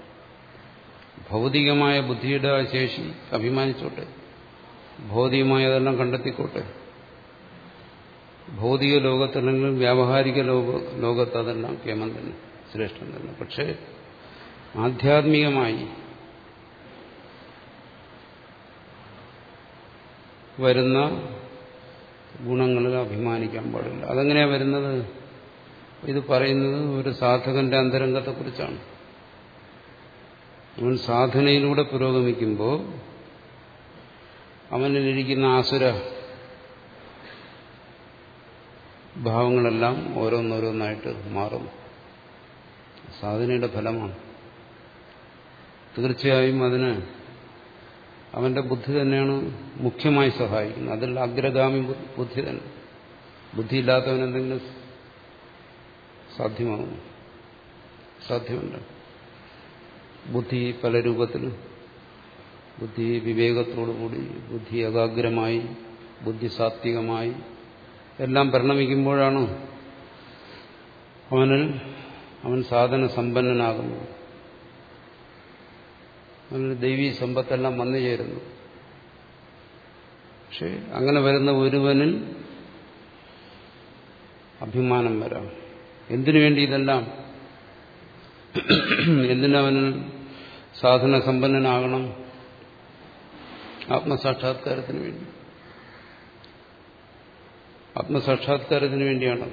ഭൗതികമായ ബുദ്ധിയുടെ ആ ശേഷി അഭിമാനിച്ചോട്ടെ. ഭൗതികമായതെല്ലാം കണ്ടെത്തിക്കോട്ടെ. ഭൗതിക ലോകത്തല്ലെങ്കിൽ വ്യാവഹാരിക ലോക ലോകത്ത് അതെല്ലാം കേമം തന്നെ ശ്രേഷ്ഠം തന്നെ. പക്ഷേ ആധ്യാത്മികമായി വരുന്ന ഗുണങ്ങളിൽ അഭിമാനിക്കാൻ പാടില്ല. അതെങ്ങനെയാണ് വരുന്നത്? ഇത് പറയുന്നത് ഒരു സാധകന്റെ അന്തരംഗത്തെക്കുറിച്ചാണ്. അവൻ സാധനയിലൂടെ പുരോഗമിക്കുമ്പോൾ അവനിലിരിക്കുന്ന ആസുര ഭാവങ്ങളെല്ലാം ഓരോന്നോരോന്നായിട്ട് മാറും സാധനയുടെ ഫലമാണ്. തീർച്ചയായും അതിന് അവന്റെ ബുദ്ധി തന്നെയാണ് മുഖ്യമായി സഹായിക്കുന്നത്. അതിൽ അഗ്രഗാമി ബുദ്ധി തന്നെ. ബുദ്ധിയില്ലാത്തവനെന്തെങ്കിലും എന്തെങ്കിലും സാധ്യമാകും സാധ്യമല്ല ബുദ്ധി പല രൂപത്തിൽ. ബുദ്ധി വിവേകത്തോടുകൂടി ബുദ്ധി ഏകാഗ്രമായി ബുദ്ധി സാത്വികമായി എല്ലാം പരിണമിക്കുമ്പോഴാണ് അവനിൽ അവൻ സാധന സമ്പന്നനാകുന്നു. അവന് ദൈവീ സമ്പത്തെല്ലാം വന്നു ചേരുന്നു. പക്ഷെ അങ്ങനെ വരുന്ന ഒരുവനിൽ അഭിമാനം വരാം. എന്തിനു വേണ്ടി ഇതെല്ലാം? എന്തിനവൻ സാധന സമ്പന്നനാകണം ആത്മസാക്ഷാത്കാരത്തിന് വേണ്ടി. ആത്മസാക്ഷാത്കാരത്തിന് വേണ്ടിയാണ്.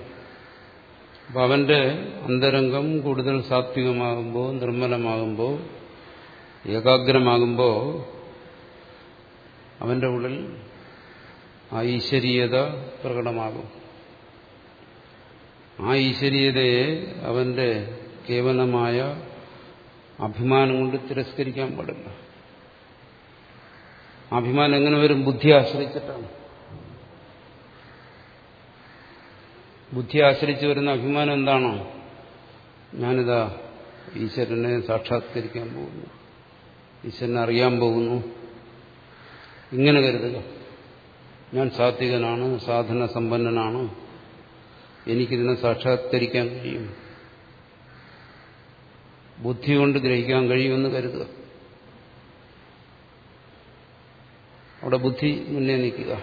അപ്പൊ അവന്റെ അന്തരംഗം കൂടുതൽ സാത്വികമാകുമ്പോൾ നിർമ്മലമാകുമ്പോൾ ഏകാഗ്രമാകുമ്പോൾ അവന്റെ ഉള്ളിൽ ആ ഈശ്വരീയത പ്രകടമാകും. ആ ഈശ്വരീയതയെ അവന്റെ കേവലമായ അഭിമാനം കൊണ്ട് തിരസ്കരിക്കാൻ പാടില്ല. അഭിമാനം എങ്ങനെ വരും? ബുദ്ധി ആശ്രയിച്ചിട്ടാണ്. ബുദ്ധി ആശ്രയിച്ച് വരുന്ന അഭിമാനം എന്താണോ? ഞാനിതാ ഈശ്വരനെ സാക്ഷാത്കരിക്കാൻ പോകുന്നു. ഈശ്വരനെ അറിയാൻ പോകുന്നു. ഇങ്ങനെ കരുതുക. ഞാൻ സാത്വികനാണ് സാധന സമ്പന്നനാണ് എനിക്കിതിനെ സാക്ഷാത്കരിക്കാൻ കഴിയും. ബുദ്ധി കൊണ്ട് ഗ്രഹിക്കാൻ കഴിയുമെന്ന് കരുതുക. അവിടെ ബുദ്ധി മുന്നേ നിൽക്കുക.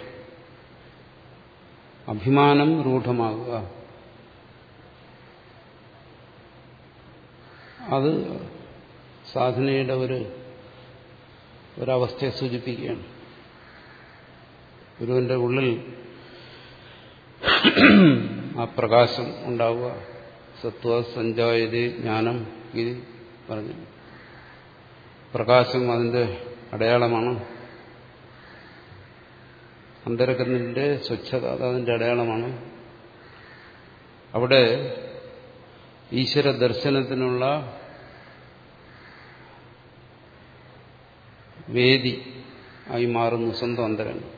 അഭിമാനം രൂഢമാകുക. അത് സാധനയുടെ ഒരു ഒരവസ്ഥയെ സൂചിപ്പിക്കുകയാണ്. ഗുരുവിന്റെ ഉള്ളിൽ ആ പ്രകാശം ഉണ്ടാവുക. സത്വ സഞ്ചായതി ജ്ഞാനം. ഇത് പറഞ്ഞു. പ്രകാശം അതിന്റെ അടയാളമാണ്. അന്തരകന്നിന്റെ സ്വച്ഛത അത് അതിന്റെ അടയാളമാണ്. അവിടെ ഈശ്വര ദർശനത്തിനുള്ള വേദി ആയി മാറുന്നു സ്വന്തം അന്തരങ്ങൾ.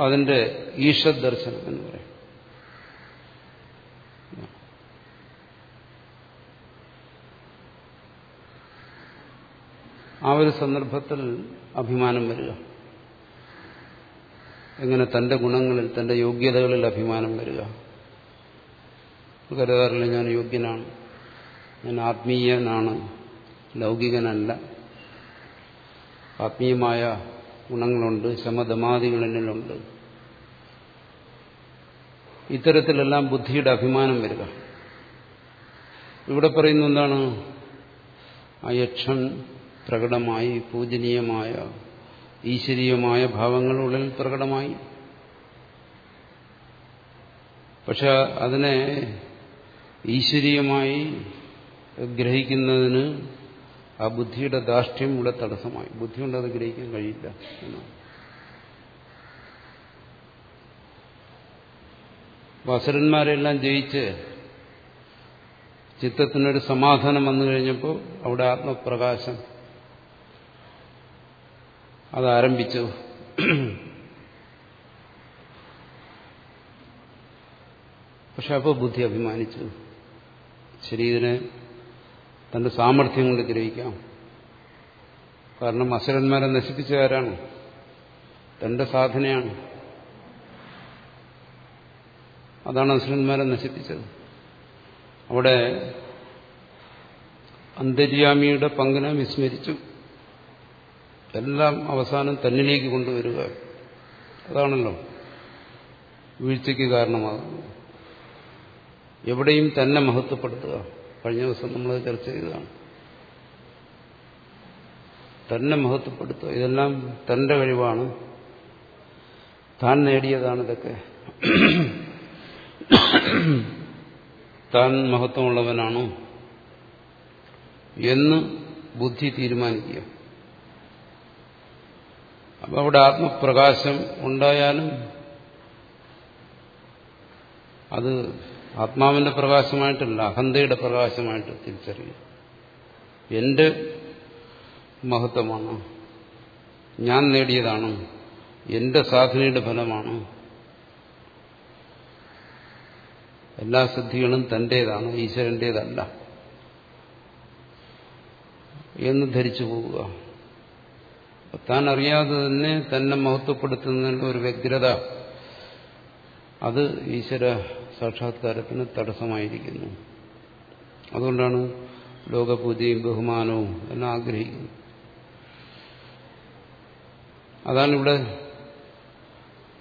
അതിന്റെ ഈശ്വര ദർശനം എന്ന് പറയും. ആ ഒരു സന്ദർഭത്തിൽ അഭിമാനം വരിക. എങ്ങനെ തന്റെ ഗുണങ്ങളിൽ തന്റെ യോഗ്യതകളിൽ അഭിമാനം വരിക. കരുതാറില്ല ഞാൻ യോഗ്യനാണ്. ഞാൻ ആത്മീയനാണ്. ലൗകികനല്ല. ആത്മീയമായ ഗുണങ്ങളുണ്ട് ശമദമാദികൾ എന്നിലുണ്ട്. ഇത്തരത്തിലെല്ലാം ബുദ്ധിയുടെ അഭിമാനം വരിക. ഇവിടെ പറയുന്ന എന്താണ്? ആ യക്ഷൻ പ്രകടമായി പൂജനീയമായ ഈശ്വരീയമായ ഭാവങ്ങൾ ഉള്ളിൽ പ്രകടമായി. പക്ഷെ അതിനെ ഈശ്വരീയമായി ഗ്രഹിക്കുന്നതിന് ആ ബുദ്ധിയുടെ ദാഷ്ട്യം ഇവിടെ തടസ്സമായി. ബുദ്ധി കൊണ്ട് അത് ഗ്രഹിക്കാൻ കഴിയില്ല വസരന്മാരെല്ലാം ജയിച്ച് ചിത്തത്തിനൊരു സമാധാനം വന്നു കഴിഞ്ഞപ്പോൾ അവിടെ ആത്മപ്രകാശം അത് ആരംഭിച്ചു പക്ഷെ അപ്പോൾ ബുദ്ധി അഭിമാനിച്ചു. ശരി ഇതിനെ തന്റെ സാമർഥ്യം കൊണ്ട് ഗ്രഹിക്കാം. കാരണം അസുരന്മാരെ നശിപ്പിച്ചവരാണ്. തന്റെ സാധനയാണ്. അതാണ് അസുരന്മാരെ നശിപ്പിച്ചത്. അവിടെ അന്തര്യാമിയുടെ പങ്കിനെ വിസ്മരിച്ചു. എല്ലാം അവസാനം തന്നിലേക്ക് കൊണ്ടുവരിക. അതാണല്ലോ വീഴ്ചയ്ക്ക് കാരണമാകുന്നത്. എവിടെയും തന്നെ മഹത്വപ്പെടുത്തുക. കഴിഞ്ഞ ദിവസം നമ്മൾ ചർച്ച ചെയ്തതാണ്. തന്നെ മഹത്വപ്പെടുത്തുക. ഇതെല്ലാം തന്റെ കഴിവാണ്. താൻ നേടിയതാണ് ഇതൊക്കെ. താൻ മഹത്വമുള്ളവനാണോ എന്ന് ബുദ്ധി തീരുമാനിക്കുക. അപ്പൊ അവിടെ ആത്മപ്രകാശം ഉണ്ടായാലും അത് ആത്മാവിന്റെ പ്രകാശമായിട്ടല്ല അഹന്തയുടെ പ്രകാശമായിട്ട് തിരിച്ചറിയും. എന്റെ മഹത്വമാണ് ഞാൻ നേടിയതാണ് എന്റെ സാധനയുടെ ഫലമാണ്. എല്ലാ സിദ്ധികളും തന്റേതാണ് ഈശ്വരന്റേതല്ല. എന്ന് ധരിച്ചു പോവുക. താൻ അറിയാതെ തന്നെ തന്നെ മഹത്വപ്പെടുത്തുന്നതിനുള്ള ഒരു വ്യഗ്രത. അത് ഈശ്വര സാക്ഷാത്കാരത്തിന് തടസ്സമായിരിക്കുന്നു. അതുകൊണ്ടാണ് ലോകപൂജയും ബഹുമാനവും എല്ലാം ആഗ്രഹിക്കുന്നത്. അതാണ് ഇവിടെ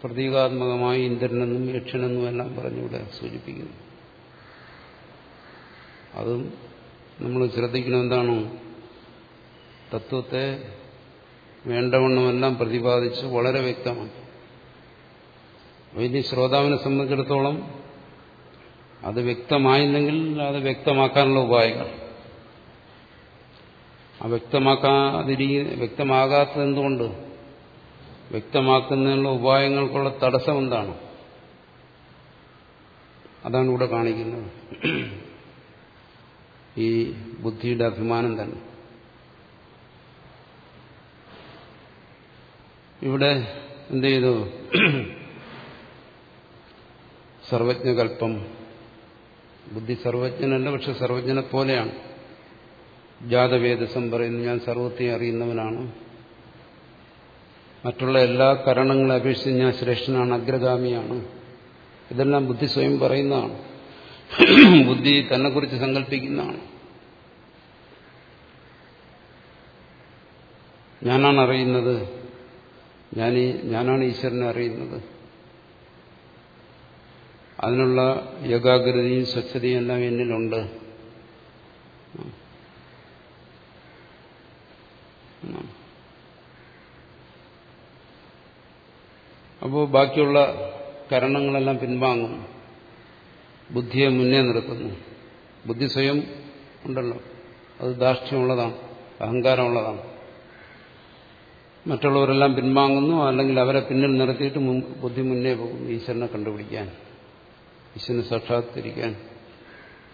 പ്രതീകാത്മകമായി ഇന്ദ്രനെന്നും യക്ഷനെന്നും എല്ലാം പറഞ്ഞിവിടെ സൂചിപ്പിക്കുന്നു. അതും നമ്മൾ ശ്രദ്ധിക്കണം എന്താണോ തത്വത്തെ വേണ്ടവണ്ണമെല്ലാം പ്രതിപാദിച്ച് വളരെ വ്യക്തമാണ്. ഇനി ശ്രോതാവിനെ സംബന്ധിച്ചിടത്തോളം അത് വ്യക്തമായില്ലെങ്കിൽ അത് വ്യക്തമാക്കാനുള്ള ഉപായങ്ങൾ. ആ വ്യക്തമാക്കാതിരി വ്യക്തമാകാത്തത് എന്തുകൊണ്ട്? വ്യക്തമാക്കുന്നതിനുള്ള ഉപായങ്ങൾക്കുള്ള തടസ്സം എന്താണ്? അതാണ് ഇവിടെ കാണിക്കുന്നത്. ഈ ബുദ്ധിയുടെ അഭിമാനം തന്നെ. ഇവിടെ എന്ത് ചെയ്തു? സർവജ്ഞകൽപ്പം. ബുദ്ധി സർവജ്ഞനല്ല പക്ഷെ സർവജ്ഞനെ പോലെയാണ്. ജാതവേദസം പറയുന്നു ഞാൻ സർവത്തെ അറിയുന്നവനാണ്. മറ്റുള്ള എല്ലാ കരണങ്ങളെ അപേക്ഷിച്ച് ഞാൻ ശ്രേഷ്ഠനാണ് അഗ്രഗാമിയാണ്. ഇതെല്ലാം ബുദ്ധി സ്വയം പറയുന്നതാണ്. ബുദ്ധി തന്നെക്കുറിച്ച് സങ്കല്പിക്കുന്നതാണ്. ഞാനാണ് അറിയുന്നത്. ഞാൻ ഞാനാണ് ഈശ്വരനെ അറിയുന്നത്. അതിനുള്ള ഏകാഗ്രതയും സ്വച്ഛതയും എല്ലാം എന്നിലുണ്ട്. അപ്പോൾ ബാക്കിയുള്ള കരണങ്ങളെല്ലാം പിൻവാങ്ങും. ബുദ്ധിയെ മുന്നേ നിർത്തുന്നു. ബുദ്ധി സ്വയം ഉണ്ടല്ലോ. അത് ദാർഷ്ട്യമുള്ളതാണ് അഹങ്കാരമുള്ളതാണ്. മറ്റുള്ളവരെല്ലാം പിൻവാങ്ങുന്നു അല്ലെങ്കിൽ അവരെ പിന്നിൽ നിർത്തിയിട്ട് ബുദ്ധി മുന്നേ പോകും ഈശ്വരനെ കണ്ടുപിടിക്കാൻ ഈശ്വരനെ സാക്ഷാത്കരിക്കാൻ.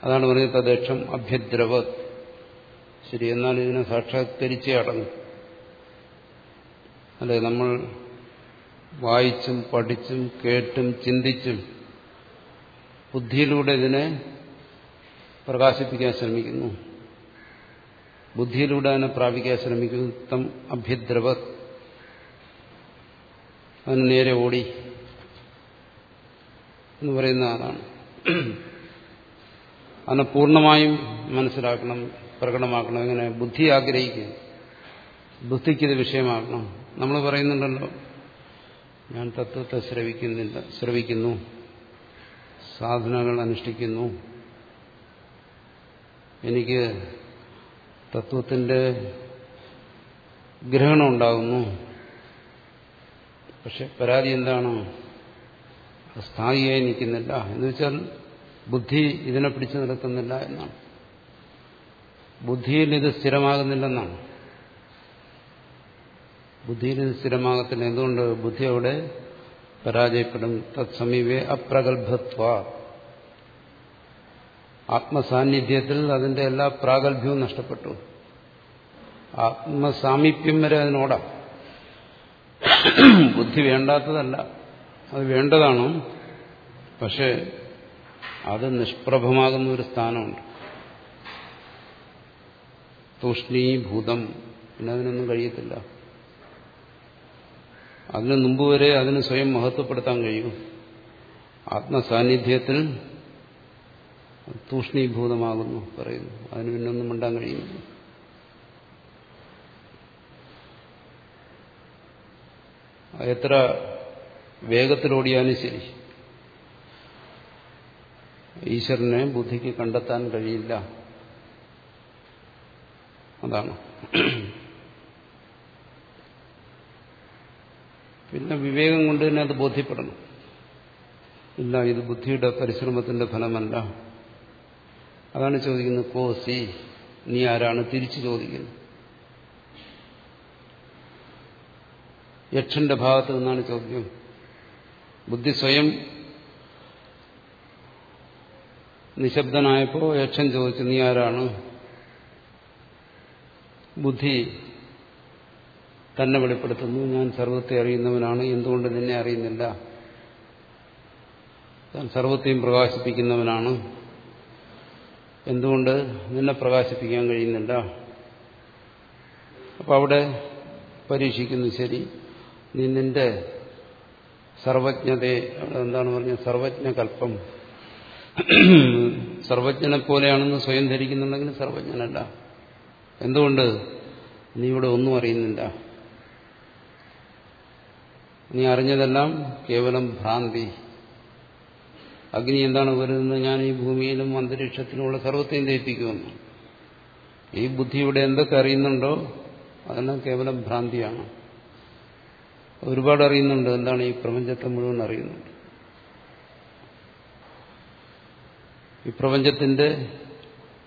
അതാണ് പറയുന്നത് തദ്ദേശം അഭ്യദ്രവ ശരി എന്നാൽ ഇതിനെ സാക്ഷാത്കരിച്ചേ അടങ്ങും. അല്ലെ നമ്മൾ വായിച്ചും പഠിച്ചും കേട്ടും ചിന്തിച്ചും ബുദ്ധിയിലൂടെ ഇതിനെ പ്രകാശിപ്പിക്കാൻ ശ്രമിക്കുന്നു. ബുദ്ധിയിലൂടെ അതിനെ പ്രാപിക്കാൻ ശ്രമിക്കുന്നു. തം അഭ്യദ്രവത്. അതിന് നേരെ ഓടി എന്ന് പറയുന്ന അതാണ്. അതിനെ പൂർണമായും മനസ്സിലാക്കണം പ്രകടമാക്കണം എങ്ങനെ ബുദ്ധി ആഗ്രഹിക്കുന്നു ബുദ്ധിക്കിത് വിഷയമാക്കണം നമ്മൾ പറയുന്നുണ്ടല്ലോ ഞാൻ തത്വത്തെ ശ്രവിക്കുന്നില്ല ശ്രവിക്കുന്നു. സാധനകൾ അനുഷ്ഠിക്കുന്നു. എനിക്ക് തത്വത്തിന്റെ ഗ്രഹണം ഉണ്ടാകുന്നു. പക്ഷെ പരാതി എന്താണ്? സ്ഥായിയായി നിൽക്കുന്നില്ല. എന്ന് വെച്ചാൽ ബുദ്ധി ഇതിനെ പിടിച്ചു നിർത്തുന്നില്ല എന്നാണ്. ബുദ്ധിയിൽ ഇത് സ്ഥിരമാകുന്നില്ലെന്നാണ്. ബുദ്ധിയിൽ ഇത് സ്ഥിരമാകത്തില്ല. എന്തുകൊണ്ട് ബുദ്ധി അവിടെ പരാജയപ്പെടും? തത്സമീപേ അപ്രഗത്ഭത്വ. ആത്മസാന്നിധ്യത്തിൽ അതിന്റെ എല്ലാ പ്രാഗൽഭ്യവും നഷ്ടപ്പെട്ടു. ആത്മസാമീപ്യം വരെ അതിനോടാം. ബുദ്ധി വേണ്ടാത്തതല്ല. അത് വേണ്ടതാണ്. പക്ഷേ അത് നിഷ്പ്രഭമാകുന്ന ഒരു സ്ഥാനമുണ്ട്. തൂഷ്ണീഭൂതം പിന്നെ അതിനൊന്നും കഴിയത്തില്ല. അതിന് മുമ്പ് വരെ അതിന് സ്വയം മഹത്വപ്പെടുത്താൻ കഴിയും. ആത്മസാന്നിധ്യത്തിൽ തൂഷ്ണീഭൂതമാകുന്നു പറയുന്നു. അതിന് പിന്നൊന്നും മിണ്ടാൻ കഴിയുന്നില്ല. എത്ര വേഗത്തിലോടിയാലും ശരി. ഈശ്വരനെ ബുദ്ധിക്ക് കണ്ടെത്താൻ കഴിയില്ല. അതാണ്. പിന്നെ വിവേകം കൊണ്ട് തന്നെ അത് ബോധ്യപ്പെടണം. ഇല്ല ഇത് ബുദ്ധിയുടെ പരിശ്രമത്തിന്റെ ഫലമല്ല. അതാണ് ചോദിക്കുന്നത് കോ സി? നീ ആരാണ്? തിരിച്ചു ചോദിക്കുന്നത് യക്ഷന്റെ ഭാഗത്ത് നിന്നാണ് ചോദ്യം. ബുദ്ധി സ്വയം നിശബ്ദനായപ്പോ യക്ഷൻ ചോദിച്ചു നീ ആരാണ്? ബുദ്ധി തന്നെ വെളിപ്പെടുത്തുന്നു ഞാൻ സർവത്തെ അറിയുന്നവനാണ് എന്തുകൊണ്ട് നിന്നെ അറിയുന്നില്ല? ഞാൻ സർവത്തെയും പ്രകാശിപ്പിക്കുന്നവനാണ് എന്തുകൊണ്ട് നിന്നെ പ്രകാശിപ്പിക്കാൻ കഴിയുന്നില്ല? അപ്പൊ അവിടെ പരീക്ഷിക്കുന്നു ശരി. നീ നിന്റെ സർവജ്ഞതയെ എന്താണ് പറഞ്ഞത് സർവജ്ഞകൽപ്പം. സർവജ്ഞനെ പോലെയാണെന്ന് സ്വയം ധരിക്കുന്നുണ്ടെങ്കിൽ സർവജ്ഞനല്ല. എന്തുകൊണ്ട്? നീ ഇവിടെ ഒന്നും അറിയുന്നില്ല. നീ അറിഞ്ഞതെല്ലാം കേവലം ഭ്രാന്തി. അഗ്നി എന്താണ് വരുന്നത്? ഞാൻ ഈ ഭൂമിയിലും അന്തരീക്ഷത്തിലുമുള്ള സർവത്തെയും ദയിപ്പിക്കുമെന്ന് ഈ ബുദ്ധിയുടെ എന്തൊക്കെ അറിയുന്നുണ്ടോ? അതെല്ലാം കേവലം ഭ്രാന്തിയാണ്. ഒരുപാട് അറിയുന്നുണ്ട്. എന്താണ് ഈ പ്രപഞ്ചത്തെ മുഴുവൻ അറിയുന്നുണ്ട് ഈ പ്രപഞ്ചത്തിന്റെ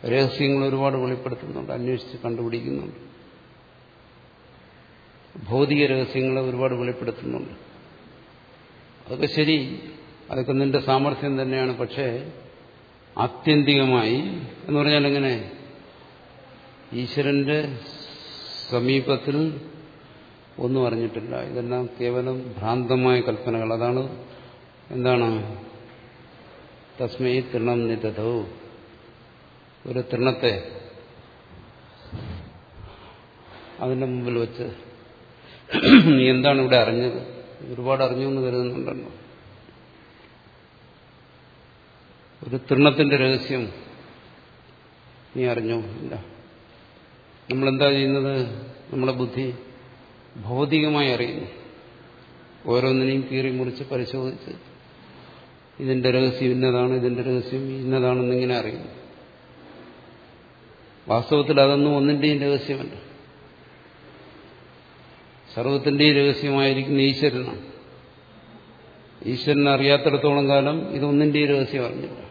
രഹസ്യങ്ങൾ ഒരുപാട് വെളിപ്പെടുത്തുന്നുണ്ട് അന്വേഷിച്ച് കണ്ടുപിടിക്കുന്നുണ്ട്. ഭൗതിക രഹസ്യങ്ങളെ ഒരുപാട് വെളിപ്പെടുത്തുന്നുണ്ട്. അതൊക്കെ ശരി അതൊക്കെ നിന്റെ സാമർഥ്യം തന്നെയാണ് പക്ഷേ ആത്യന്തികമായി എന്ന് പറഞ്ഞാൽ എങ്ങനെ ഈശ്വരന്റെ സമീപത്തിൽ ഒന്നും അറിഞ്ഞിട്ടില്ല. ഇതെല്ലാം കേവലം ഭ്രാന്തമായ കൽപ്പനകൾ. അതാണ് എന്താണ്? തസ്മൈ തൃണം നിതതോ. ഒരു തൃണത്തെ അതിന്റെ മുമ്പിൽ വെച്ച് നീ എന്താണ് ഇവിടെ അറിഞ്ഞത്? ഒരുപാട് അറിഞ്ഞു എന്ന് കരുതുന്നുണ്ടല്ലോ. ഒരു തൃണത്തിന്റെ രഹസ്യം നീ അറിഞ്ഞോ? ഇല്ല. നമ്മളെന്താ ചെയ്യുന്നത്? നമ്മുടെ ബുദ്ധി ഭൗതികമായി അറിയുന്നു. ഓരോന്നിനെയും കീറി മുറിച്ച് പരിശോധിച്ച് ഇതിന്റെ രഹസ്യം ഇന്നതാണ് ഇതിന്റെ രഹസ്യം ഇന്നതാണെന്നിങ്ങനെ അറിയുന്നു. വാസ്തവത്തിൽ അതൊന്നും ഒന്നിന്റെയും രഹസ്യമല്ല. സർവത്തിന്റെയും രഹസ്യമായിരിക്കുന്ന ഈശ്വരനാണ്. ഈശ്വരനെ അറിയാത്തിടത്തോളം കാലം ഇതൊന്നിന്റെയും രഹസ്യം അറിഞ്ഞില്ല.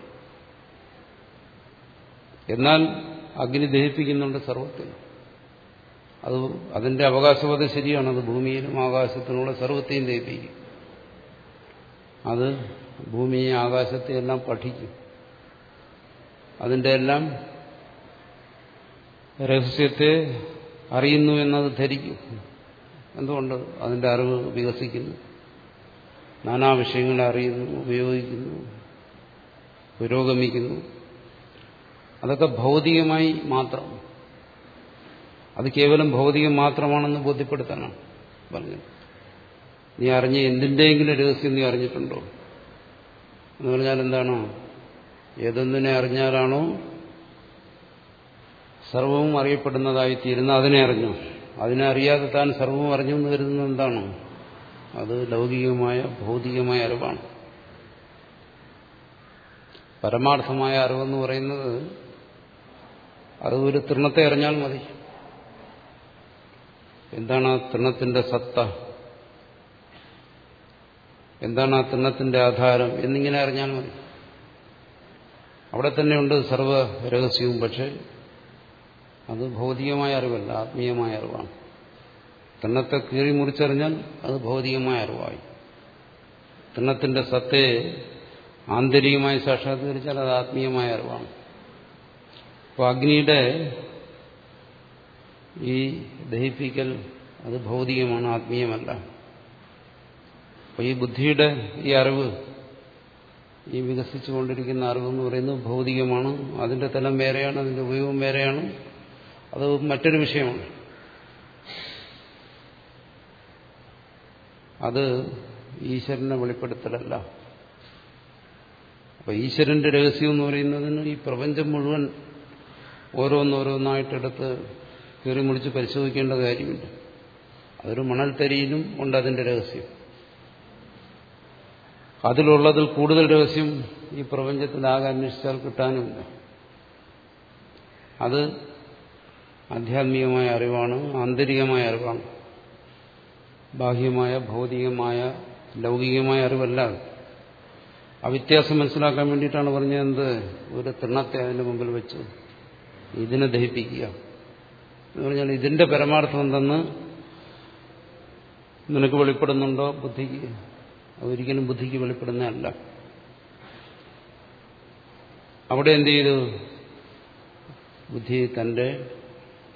എന്നാൽ അഗ്നി ദഹിപ്പിക്കുന്നുണ്ട് സർവത്തിൽ അത് അതിന്റെ അവകാശവാദം ശരിയാണ്. അത് ഭൂമിയിലും ആകാശത്തിനുള്ള സർവത്തെയും ലയിപ്പിക്കും അത് ഭൂമിയെ ആകാശത്തെ എല്ലാം പഠിക്കും. അതിന്റെ എല്ലാം രഹസ്യത്തെ അറിയുന്നു എന്നത് ധരിക്കും. എന്തുകൊണ്ട്? അതിന്റെ അറിവ് വികസിക്കുന്നു. നാനാ വിഷയങ്ങളെ അറിയുന്നു ഉപയോഗിക്കുന്നു പുരോഗമിക്കുന്നു. അതൊക്കെ ഭൗതികമായി മാത്രം. അത് കേവലം ഭൗതികം മാത്രമാണെന്ന് ബോധ്യപ്പെടുത്താനാണ് പറഞ്ഞത് നീ അറിഞ്ഞ എന്തിന്റെയെങ്കിലും രഹസ്യം നീ അറിഞ്ഞിട്ടുണ്ടോ? എന്ന് പറഞ്ഞാൽ എന്താണോ? ഏതൊന്നിനെ അറിഞ്ഞാലാണോ സർവവും അറിയപ്പെടുന്നതായി തീരുന്ന അതിനെ അറിഞ്ഞു. അതിനെ അറിയാതെ താൻ സർവവും അറിഞ്ഞു എന്ന് കരുതുന്നത് എന്താണോ? അത് ലൗകികമായ ഭൗതികമായ അറിവാണ്. പരമാർത്ഥമായ അറിവെന്ന് പറയുന്നത് അത് ഒരു തൃണത്തെ അറിഞ്ഞാൽ മതി. എന്താണ് ആ തൃണത്തിന്റെ സത്ത? എന്താണ് ആ തൃണത്തിന്റെ ആധാരം? എന്നിങ്ങനെ അറിഞ്ഞാൽ മതി. അവിടെ തന്നെയുണ്ട് സർവ രഹസ്യവും പക്ഷെ അത് ഭൗതികമായ അറിവല്ല ആത്മീയമായ അറിവാണ്. തൃണത്തെ കീറി മുറിച്ചറിഞ്ഞാൽ അത് ഭൗതികമായ അറിവായി. തൃണത്തിന്റെ സത്തയെ ആന്തരികമായി സാക്ഷാത്കരിച്ചാൽ അത് ആത്മീയമായ അറിവാണ്. അപ്പോൾ അഗ്നിയുടെ ഈ ദഹിപ്പിക്കൽ അത് ഭൗതികമാണ് ആത്മീയമല്ല. അപ്പോൾ ഈ ബുദ്ധിയുടെ ഈ അറിവ് ഈ വികസിച്ചുകൊണ്ടിരിക്കുന്ന അറിവെന്ന് പറയുന്നത് ഭൗതികമാണ്. അതിന്റെ തലം വേറെയാണ് അതിന്റെ ഉപയോഗം വേറെയാണ്. അത് മറ്റൊരു വിഷയമാണ്. അത് ഈശ്വരനെ വെളിപ്പെടുത്തലല്ല. അപ്പൊ ഈശ്വരന്റെ രഹസ്യം എന്ന് പറയുന്നതിന് ഈ പ്രപഞ്ചം മുഴുവൻ ഓരോന്നോരോന്നായിട്ടെടുത്ത് കീറി മുടിച്ച് പരിശോധിക്കേണ്ട കാര്യമില്ല. അതൊരു മണൽത്തരിയിലും ഉണ്ട് അതിന്റെ രഹസ്യം. അതിലുള്ളതിൽ കൂടുതൽ രഹസ്യം ഈ പ്രപഞ്ചത്തിലാകെ അന്വേഷിച്ചാൽ കിട്ടാനുമില്ല. അത് ആധ്യാത്മികമായ അറിവാണ് ആന്തരികമായ അറിവാണ്. ബാഹ്യമായ ഭൗതികമായ ലൗകികമായ അറിവല്ല ആ വ്യത്യാസം മനസ്സിലാക്കാൻ വേണ്ടിയിട്ടാണ് പറഞ്ഞത് എന്ത്? ഒരു തൃണത്തെ അതിന്റെ മുമ്പിൽ വെച്ച് ഇതിനെ ദഹിപ്പിക്കുക. എന്ന് പറഞ്ഞാൽ ഇതിന്റെ പരമാർത്ഥം എന്തെന്ന് നിനക്ക് വെളിപ്പെടുന്നുണ്ടോ? ബുദ്ധിക്ക് ഒരിക്കലും ബുദ്ധിക്ക് വെളിപ്പെടുന്നതല്ല. അവിടെ എന്ത് ചെയ്തു? ബുദ്ധി തന്റെ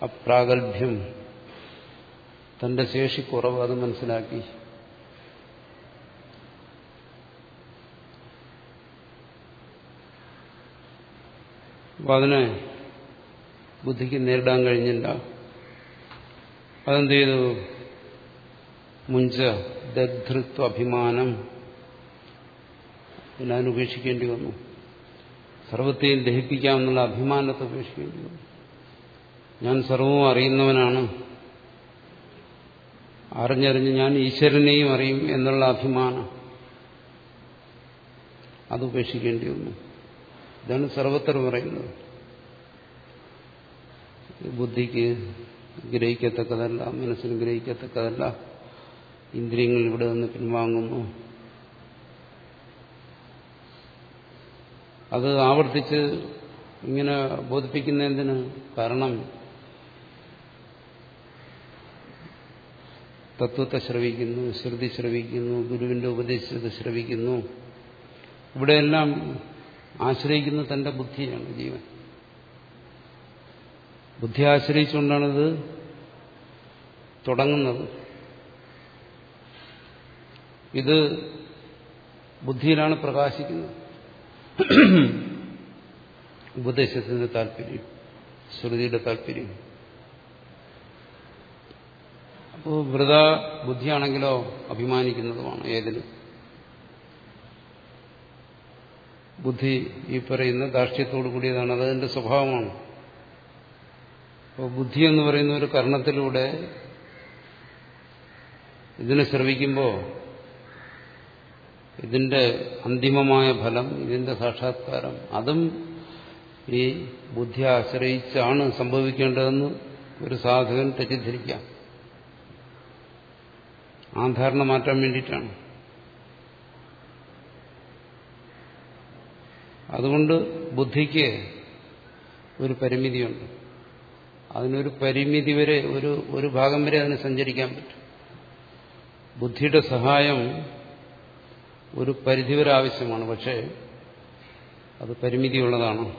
അപ്രാഗൽഭ്യം തന്റെ ശേഷിക്കുറവ് അത് മനസ്സിലാക്കി. അപ്പൊ അതിനെ ബുദ്ധിക്ക് നേരിടാൻ കഴിഞ്ഞില്ല. അതെന്ത് ചെയ്തു മുഞ്ച ദഗ്ധൃത്വ അഭിമാനം പിന്നെ അതിനുപേക്ഷിക്കേണ്ടി വന്നു. സർവത്തെയും ദഹിപ്പിക്കാമെന്നുള്ള അഭിമാനത്തെ ഉപേക്ഷിക്കേണ്ടി വന്നു. ഞാൻ സർവവും അറിയുന്നവനാണ്. അറിഞ്ഞറിഞ്ഞ് ഞാൻ ഈശ്വരനെയും അറിയും എന്നുള്ള അഭിമാനം അത് ഉപേക്ഷിക്കേണ്ടി വന്നു. ഇതാണ് സർവത്ര പറയുന്നത്. ബുദ്ധിക്ക് ഗ്രഹിക്കത്തക്കതല്ല മനസ്സിന് ഗ്രഹിക്കത്തക്കതല്ല. ഇന്ദ്രിയങ്ങൾ ഇവിടെ നിന്ന് പിൻവാങ്ങുന്നു. അത് ആവർത്തിച്ച് ഇങ്ങനെ ബോധിപ്പിക്കുന്ന എന്തിന്? കാരണം തത്വത്തെ ശ്രവിക്കുന്നു ശ്രുതി ശ്രവിക്കുന്നു ഗുരുവിന്റെ ഉപദേശത്തെ ശ്രവിക്കുന്നു. ഇവിടെയെല്ലാം ആശ്രയിക്കുന്ന തന്റെ ബുദ്ധിയാണ് ജീവൻ. ബുദ്ധി ആശ്രയിച്ചുകൊണ്ടാണിത് തുടങ്ങുന്നത്. ഇത് ബുദ്ധിയിലാണ് പ്രകാശിക്കുന്നത്. ഉപദേശത്തിന്റെ താല്പര്യം ശ്രുതിയുടെ താല്പര്യം. അപ്പോൾ വൃത ബുദ്ധിയാണെങ്കിലോ അഭിമാനിക്കുന്നതുമാണ് ഏതിന്. ബുദ്ധി ഈ പറയുന്ന ദാർഷ്ട്യത്തോടു കൂടിയതാണ് അതതിന്റെ സ്വഭാവമാണ്. അപ്പോൾ ബുദ്ധി എന്ന് പറയുന്ന ഒരു കർണത്തിലൂടെ ഇതിനെ ശ്രവിക്കുമ്പോൾ ഇതിന്റെ അന്തിമമായ ഫലം ഇതിന്റെ സാക്ഷാത്കാരം അതും ഈ ബുദ്ധി ആശ്രയിച്ചാണ് സംഭവിക്കേണ്ടതെന്ന് ഒരു സാധകൻ തെറ്റിദ്ധരിക്കാം. ആ ധാരണ മാറ്റാൻ വേണ്ടിയിട്ടാണ്. അതുകൊണ്ട് ബുദ്ധിക്ക് ഒരു പരിമിതിയുണ്ട്. അതിനൊരു പരിമിതി വരെ ഒരു ഒരു ഭാഗം വരെ അതിന് സഞ്ചരിക്കാൻ പറ്റും. ബുദ്ധിയുടെ സഹായം ഒരു പരിധിവരെ ആവശ്യമാണ് പക്ഷേ അത് പരിമിതിയുള്ളതാണ്.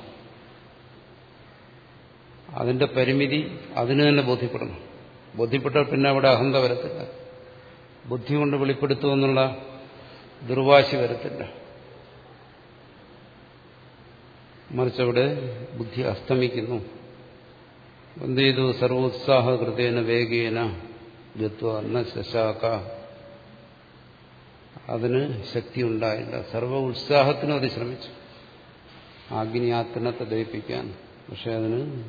അതിന്റെ പരിമിതി അതിന് തന്നെ ബോധ്യപ്പെടണം. ബോധ്യപ്പെട്ടാൽ പിന്നെ അവിടെ അഹന്ത വരത്തില്ല. ബുദ്ധി കൊണ്ട് വെളിപ്പെടുത്തുമെന്നുള്ള ദുർവാശി വരത്തില്ല. മറിച്ചവിടെ ബുദ്ധി അസ്തമിക്കുന്നു. എന്ത് ചെയ്തു സർവോത്സാഹകൃതേന വേഗേന ജത്വന്ന ന ശശാക. അതിന് ശക്തി ഉണ്ടായില്ല സർവ ഉത്സാഹത്തിനും അത് ശ്രമിച്ചു. ആഗ്നിയാത്തിനത്തെ ദഹിപ്പിക്കാൻ. പക്ഷെ അതിന്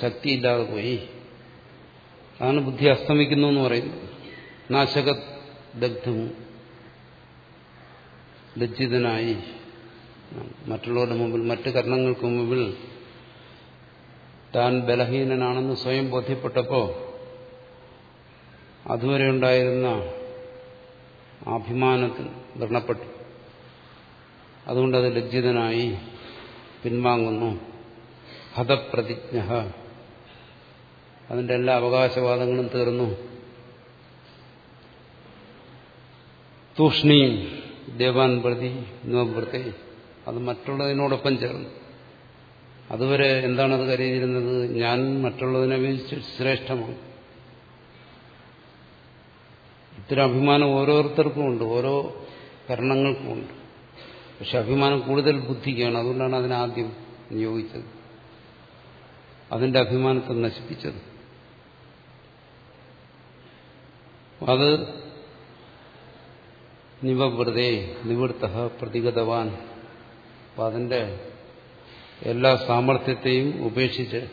ശക്തിയില്ലാതെ പോയി. അതാണ് ബുദ്ധി അസ്തമിക്കുന്നു എന്ന് പറയുന്നത്. നാശക ദഗ്ധവും ലജ്ജിതനായി. മറ്റുള്ളവരുടെ മുമ്പിൽ മറ്റു കർണങ്ങൾക്ക് മുമ്പിൽ താൻ ബലഹീനനാണെന്ന് സ്വയം ബോധ്യപ്പെട്ടപ്പോൾ അതുവരെ ഉണ്ടായിരുന്ന അഭിമാനത്തിൽ ദൃഢപ്പെട്ടു അതുകൊണ്ടത് ലജ്ജിതനായി പിൻവാങ്ങുന്നു. ഹതപ്രതിജ്ഞ. അതിന്റെ എല്ലാ അവകാശവാദങ്ങളും തീർന്നു. തൂഷ്ണീം ദേവാൻ പ്രതി നോവൃത്തെ അത് മറ്റുള്ളതിനോടൊപ്പം ചേർന്നു. അതുവരെ എന്താണത് കരുതിയിരുന്നത്? ഞാൻ മറ്റുള്ളതിനെ അപേക്ഷിച്ച് ശ്രേഷ്ഠമാണ്. ഇത്തരം അഭിമാനം ഓരോരുത്തർക്കും ഉണ്ട് ഓരോ കരണങ്ങൾക്കും ഉണ്ട്. പക്ഷെ അഭിമാനം കൂടുതൽ ബുദ്ധിക്കാണ്. അതുകൊണ്ടാണ് അതിനാദ്യം നിയോഗിച്ചത്. അതിന്റെ അഭിമാനത്തെ നശിപ്പിച്ചത്. അത് നിവവൃതേ നിവൃത്ത പ്രതിഗതവാൻ. അപ്പം എല്ലാ സാമർഥ്യത്തെയും ഉപേക്ഷിച്ച്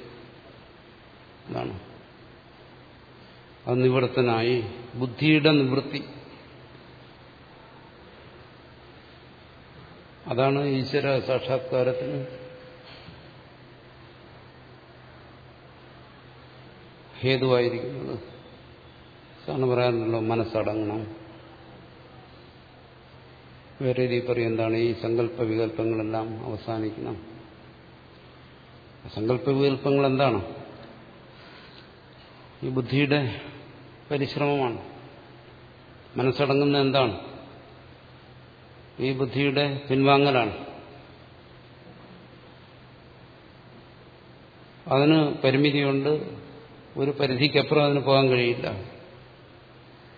എന്നാണ് അത് നിവൃത്തനായി ബുദ്ധിയുടെ നിവൃത്തി. അതാണ് ഈശ്വര സാക്ഷാത്കാരത്തിന് ഹേതുവായിരിക്കുന്നത്. സാറിന് പറയാറുണ്ടല്ലോ മനസ്സടങ്ങണം. വേറെ രീതി പറയും എന്താണ് ഈ സങ്കല്പ വികല്പങ്ങളെല്ലാം അവസാനിക്കണം. സങ്കല്പ വികല്പങ്ങൾ എന്താണ് ഈ ബുദ്ധിയുടെ പരിശ്രമമാണ്. മനസ്സടങ്ങുന്ന എന്താണ് ഈ ബുദ്ധിയുടെ പിൻവാങ്ങലാണ്. അതിന് പരിമിതിയുണ്ട് ഒരു പരിധിക്കപ്പുറം അതിന് പോകാൻ കഴിയില്ല.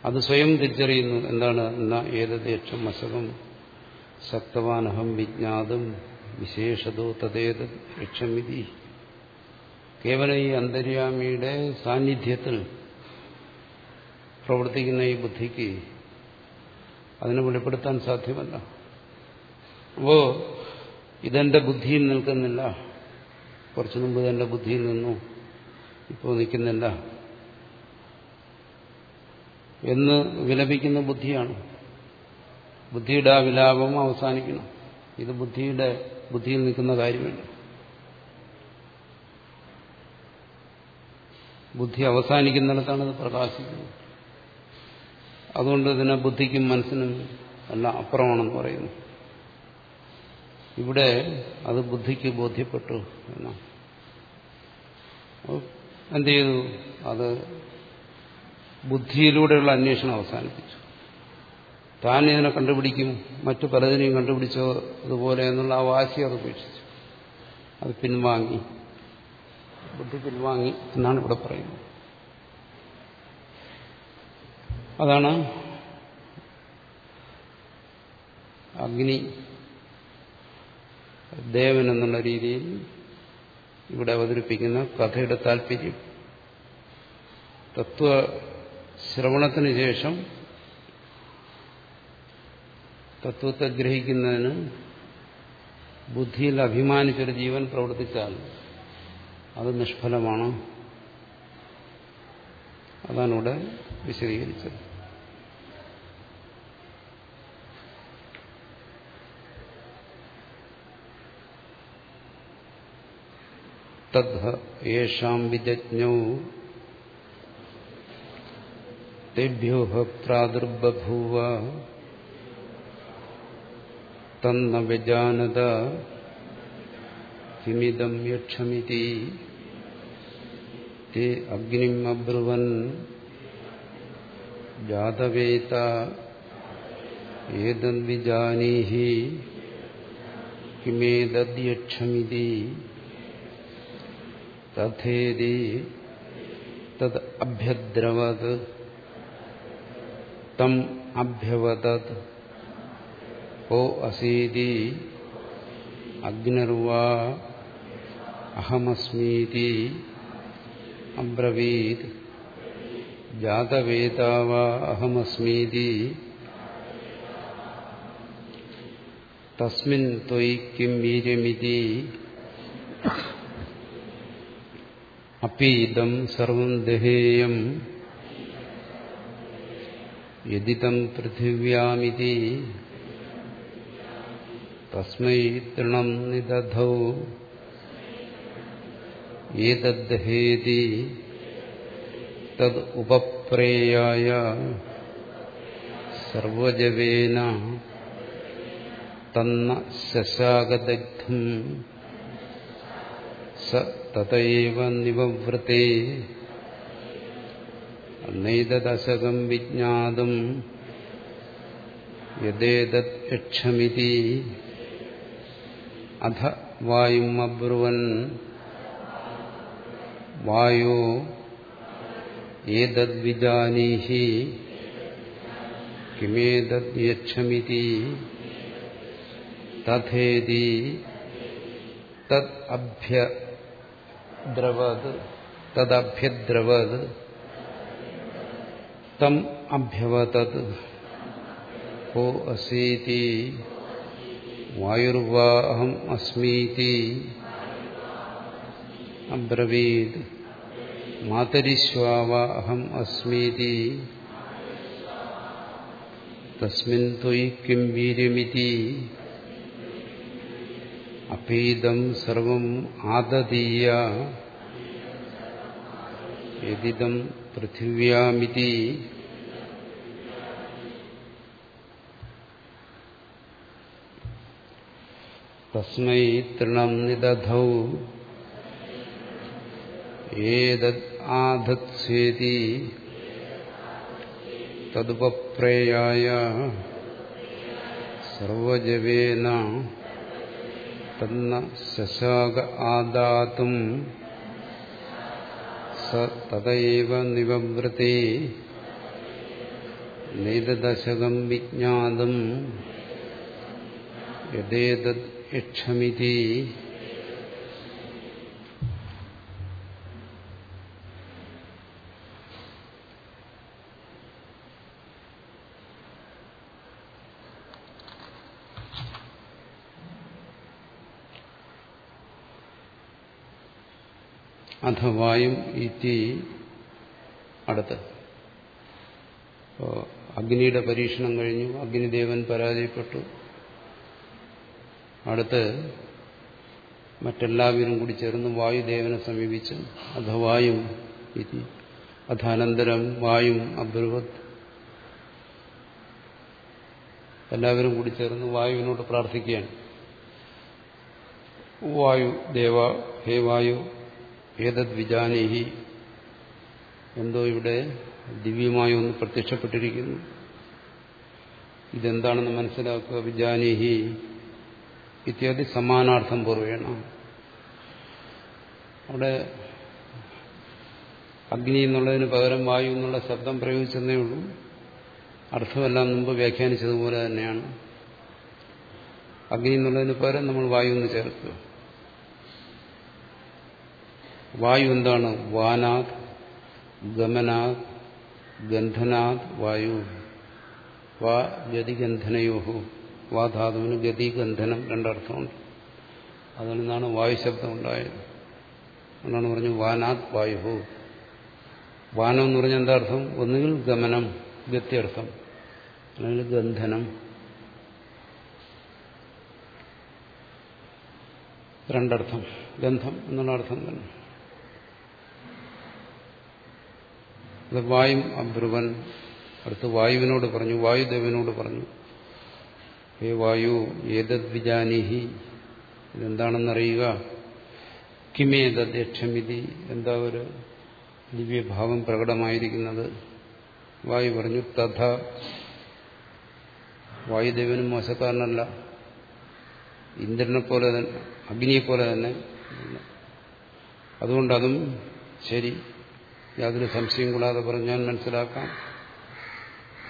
അത് സ്വയം തിരിച്ചറിയുന്നു എന്താണ് എന്നാ ഏതത് യക്ഷം അസകം ശക്തവാനഹം വിജ്ഞാതും വിശേഷതോ തതേത് യക്ഷമിതി കേവലം ഈ അന്തര്യാമിയുടെ സാന്നിധ്യത്തിൽ പ്രവർത്തിക്കുന്ന ഈ ബുദ്ധിക്ക് അതിനെ വെളിപ്പെടുത്താൻ സാധ്യമല്ല. അപ്പോ ഇതെന്റെ ബുദ്ധിയിൽ നിൽക്കുന്നില്ല. കുറച്ചു മുമ്പ് ഇതെന്റെ ബുദ്ധിയിൽ നിന്നു ഇപ്പോൾ നിൽക്കുന്നില്ല എന്ന് വിലപിക്കുന്ന ബുദ്ധിയാണ്. ബുദ്ധിയുടെ ആ വിലാപം അവസാനിക്കണം. ഇത് ബുദ്ധിയുടെ ബുദ്ധിയിൽ നിൽക്കുന്ന കാര്യമല്ല. ബുദ്ധി അവസാനിക്കുന്നിടത്താണ് ഇത് പ്രകാശിക്കുന്നത്. അതുകൊണ്ട് ഇതിനെ ബുദ്ധിക്കും മനസ്സിനും എല്ലാം അപ്പുറമാണെന്ന് പറയുന്നു. ഇവിടെ അത് ബുദ്ധിക്ക് ബോധ്യപ്പെട്ടു എന്നാണ്. എന്ത് ചെയ്തു? അത് ബുദ്ധിയിലൂടെയുള്ള അന്വേഷണം അവസാനിപ്പിച്ചു. താൻ ഇതിനെ കണ്ടുപിടിക്കും മറ്റു പലതിനെയും കണ്ടുപിടിച്ചോ അതുപോലെ എന്നുള്ള ആ വാശി അത് ഉപേക്ഷിച്ചു. അത് പിൻവാങ്ങി. ബുദ്ധി പിൻവാങ്ങി എന്നാണ് ഇവിടെ പറയുന്നത്. അതാണ് അഗ്നി ദേവൻ എന്നുള്ള രീതിയിൽ ഇവിടെ അവതരിപ്പിക്കുന്ന കഥയുടെ താല്പര്യം. തത്വ ശ്രവണത്തിന് ശേഷം തത്വത്തെ ഗ്രഹിക്കുന്നതിന് ബുദ്ധിയിൽ അഭിമാനിച്ചൊരു ജീവൻ പ്രവർത്തിച്ചാൽ അത് നിഷ്ഫലമാണ്. അതാണ് ഇവിടെ വിശദീകരിച്ചത് തദ്ഷാം വിജജ്ഞോ തേഭ്യോ പ്രാദുർബഭൂവ തന്ന വിജാനത കിമിതം യക്ഷമിതി തേ അഗ്നിം അബ്രുവൻ ജാതവേത ഏതദ്വിജാനീഹി കിമേതദ്യക്ഷമിതി തഥേതി തത് അഭ്യദ്രവത് തം അഭ്യവതത് ഓ അസീതി അഗ്നിർവാ അഹമസ്മീതി അബ്രവീത് ജാതവേതാവാ അഹമസ്മീതി തസ്മിൻ ത്വയി കിം വീര്യമിതി അപ്പീതം സർവം ദഹേയം യദിതം പൃഥിവ്യാമിതി തസ്മൈ തൃണം നിദധൗ ഏതദ്ദഹേതി തദ് ഉപപ്രേയായ സർവജവേന തന്ന ശശാഗദഗ്ധം സ തതൈവ നിവവൃത്തെ നൈതദശകം വിജ്ഞാതും യദേതത് യക്ഷമിതി അധ വായും അബ്രുവൻ വായോ ഏതദ്വിജാനീഹി കിമേതത് യക്ഷമിതി തഥേതി തദ് അഭ്യദ്രവത് തദഭ്യദ്രവത് തം അഭ്യവതത് ഹോ അസീതി വായുർവാ അഹം അസ്മീതി അബ്രവീത് മാതരിശ്വാവ അഹം അസ്മീതി തസ്മിൻ ത്വയി കിം വീര്യമിതി അപീതം സർവം ആദതീയ യദിദം പൃഥിവ്യാമിതി തസ്മൈ തൃണം നിദധൗ ഏതദ് ആധത്സ്വേതി തദുപപ്രേയായ സർവജവേന തന്ന ശശാക ആദാതും സ തദൈവ നിവവൃത്തി നൈതദശകം വിജ്ഞാതം യഥേതത് യക്ഷമിതി അഥവായും ഇറ്റി അടുത്ത്. അഗ്നിയുടെ പരീക്ഷണം കഴിഞ്ഞു. അഗ്നിദേവൻ പരാജയപ്പെട്ടു. അടുത്ത് മറ്റെല്ലാവരും കൂടി ചേർന്ന് വായുദേവനെ സമീപിച്ചു അഥവായും ഇതി അഥാനന്തരം വായും അബ്രുവത് എല്ലാവരും കൂടി ചേർന്ന് വായുവിനോട് പ്രാർത്ഥിക്കുകയാണ്. വായു ദേവ ഹേ വായു ഏതദ് വിജാനേഹി എന്തോ ഇവിടെ ദിവ്യമായി ഒന്ന് പ്രത്യക്ഷപ്പെട്ടിരിക്കുന്നു. ഇതെന്താണെന്ന് മനസ്സിലാക്കുക? വിജാനേഹി ഇത്യാദി സമാനാർത്ഥം പൂർവേണം അവിടെ അഗ്നി എന്നുള്ളതിന് പകരം വായു എന്നുള്ള ശബ്ദം പ്രയോഗിച്ചെന്നേ ഉള്ളൂ. അർത്ഥമെല്ലാം മുമ്പ് വ്യാഖ്യാനിച്ചതുപോലെ തന്നെയാണ്. അഗ്നി എന്നുള്ളതിന് പകരം നമ്മൾ വായു എന്ന് ചേർക്കുക. വായു എന്താണ്? വാനാത് ഗമനാത് ഗന്ധനാത് വായു. വാ ഗതിഗന്ധനയോഹു. വാധാതുവിന് ഗതിഗന്ധനം രണ്ടർത്ഥമുണ്ട്. അതിൽ നിന്നാണ് വായുശബ്ദം ഉണ്ടായത് എന്നാണ് പറഞ്ഞു വാനാത് വായുഹു. വാനം എന്ന് പറഞ്ഞാൽ എന്താ അർത്ഥം? ഒന്നുകിൽ ഗമനം ഗത്യർത്ഥം. അല്ലെങ്കിൽ ഗന്ധനം. രണ്ടർത്ഥം. ഗന്ധം എന്നുള്ള അർത്ഥം തന്നെ. അത് വായും അബ്രുവൻ. അടുത്ത് വായുവിനോട് പറഞ്ഞു വായുദേവനോട് പറഞ്ഞു ഹേ വായു ഏതദ്വിജാനിഹി ഇതെന്താണെന്നറിയുക? കിമേതദ് യക്ഷമിതി. എന്താ ഒരു ദിവ്യഭാവം പ്രകടമായിരിക്കുന്നത്? വായു പറഞ്ഞു തഥ വായുദേവനും മോശക്കാരനല്ല. ഇന്ദ്രനെ പോലെ തന്നെ അഗ്നിയെ പോലെ തന്നെ. അതുകൊണ്ട് അതും ശരി. യാതൊരു സംശയം കൂടാതെ പറഞ്ഞാൽ മനസ്സിലാക്കാം.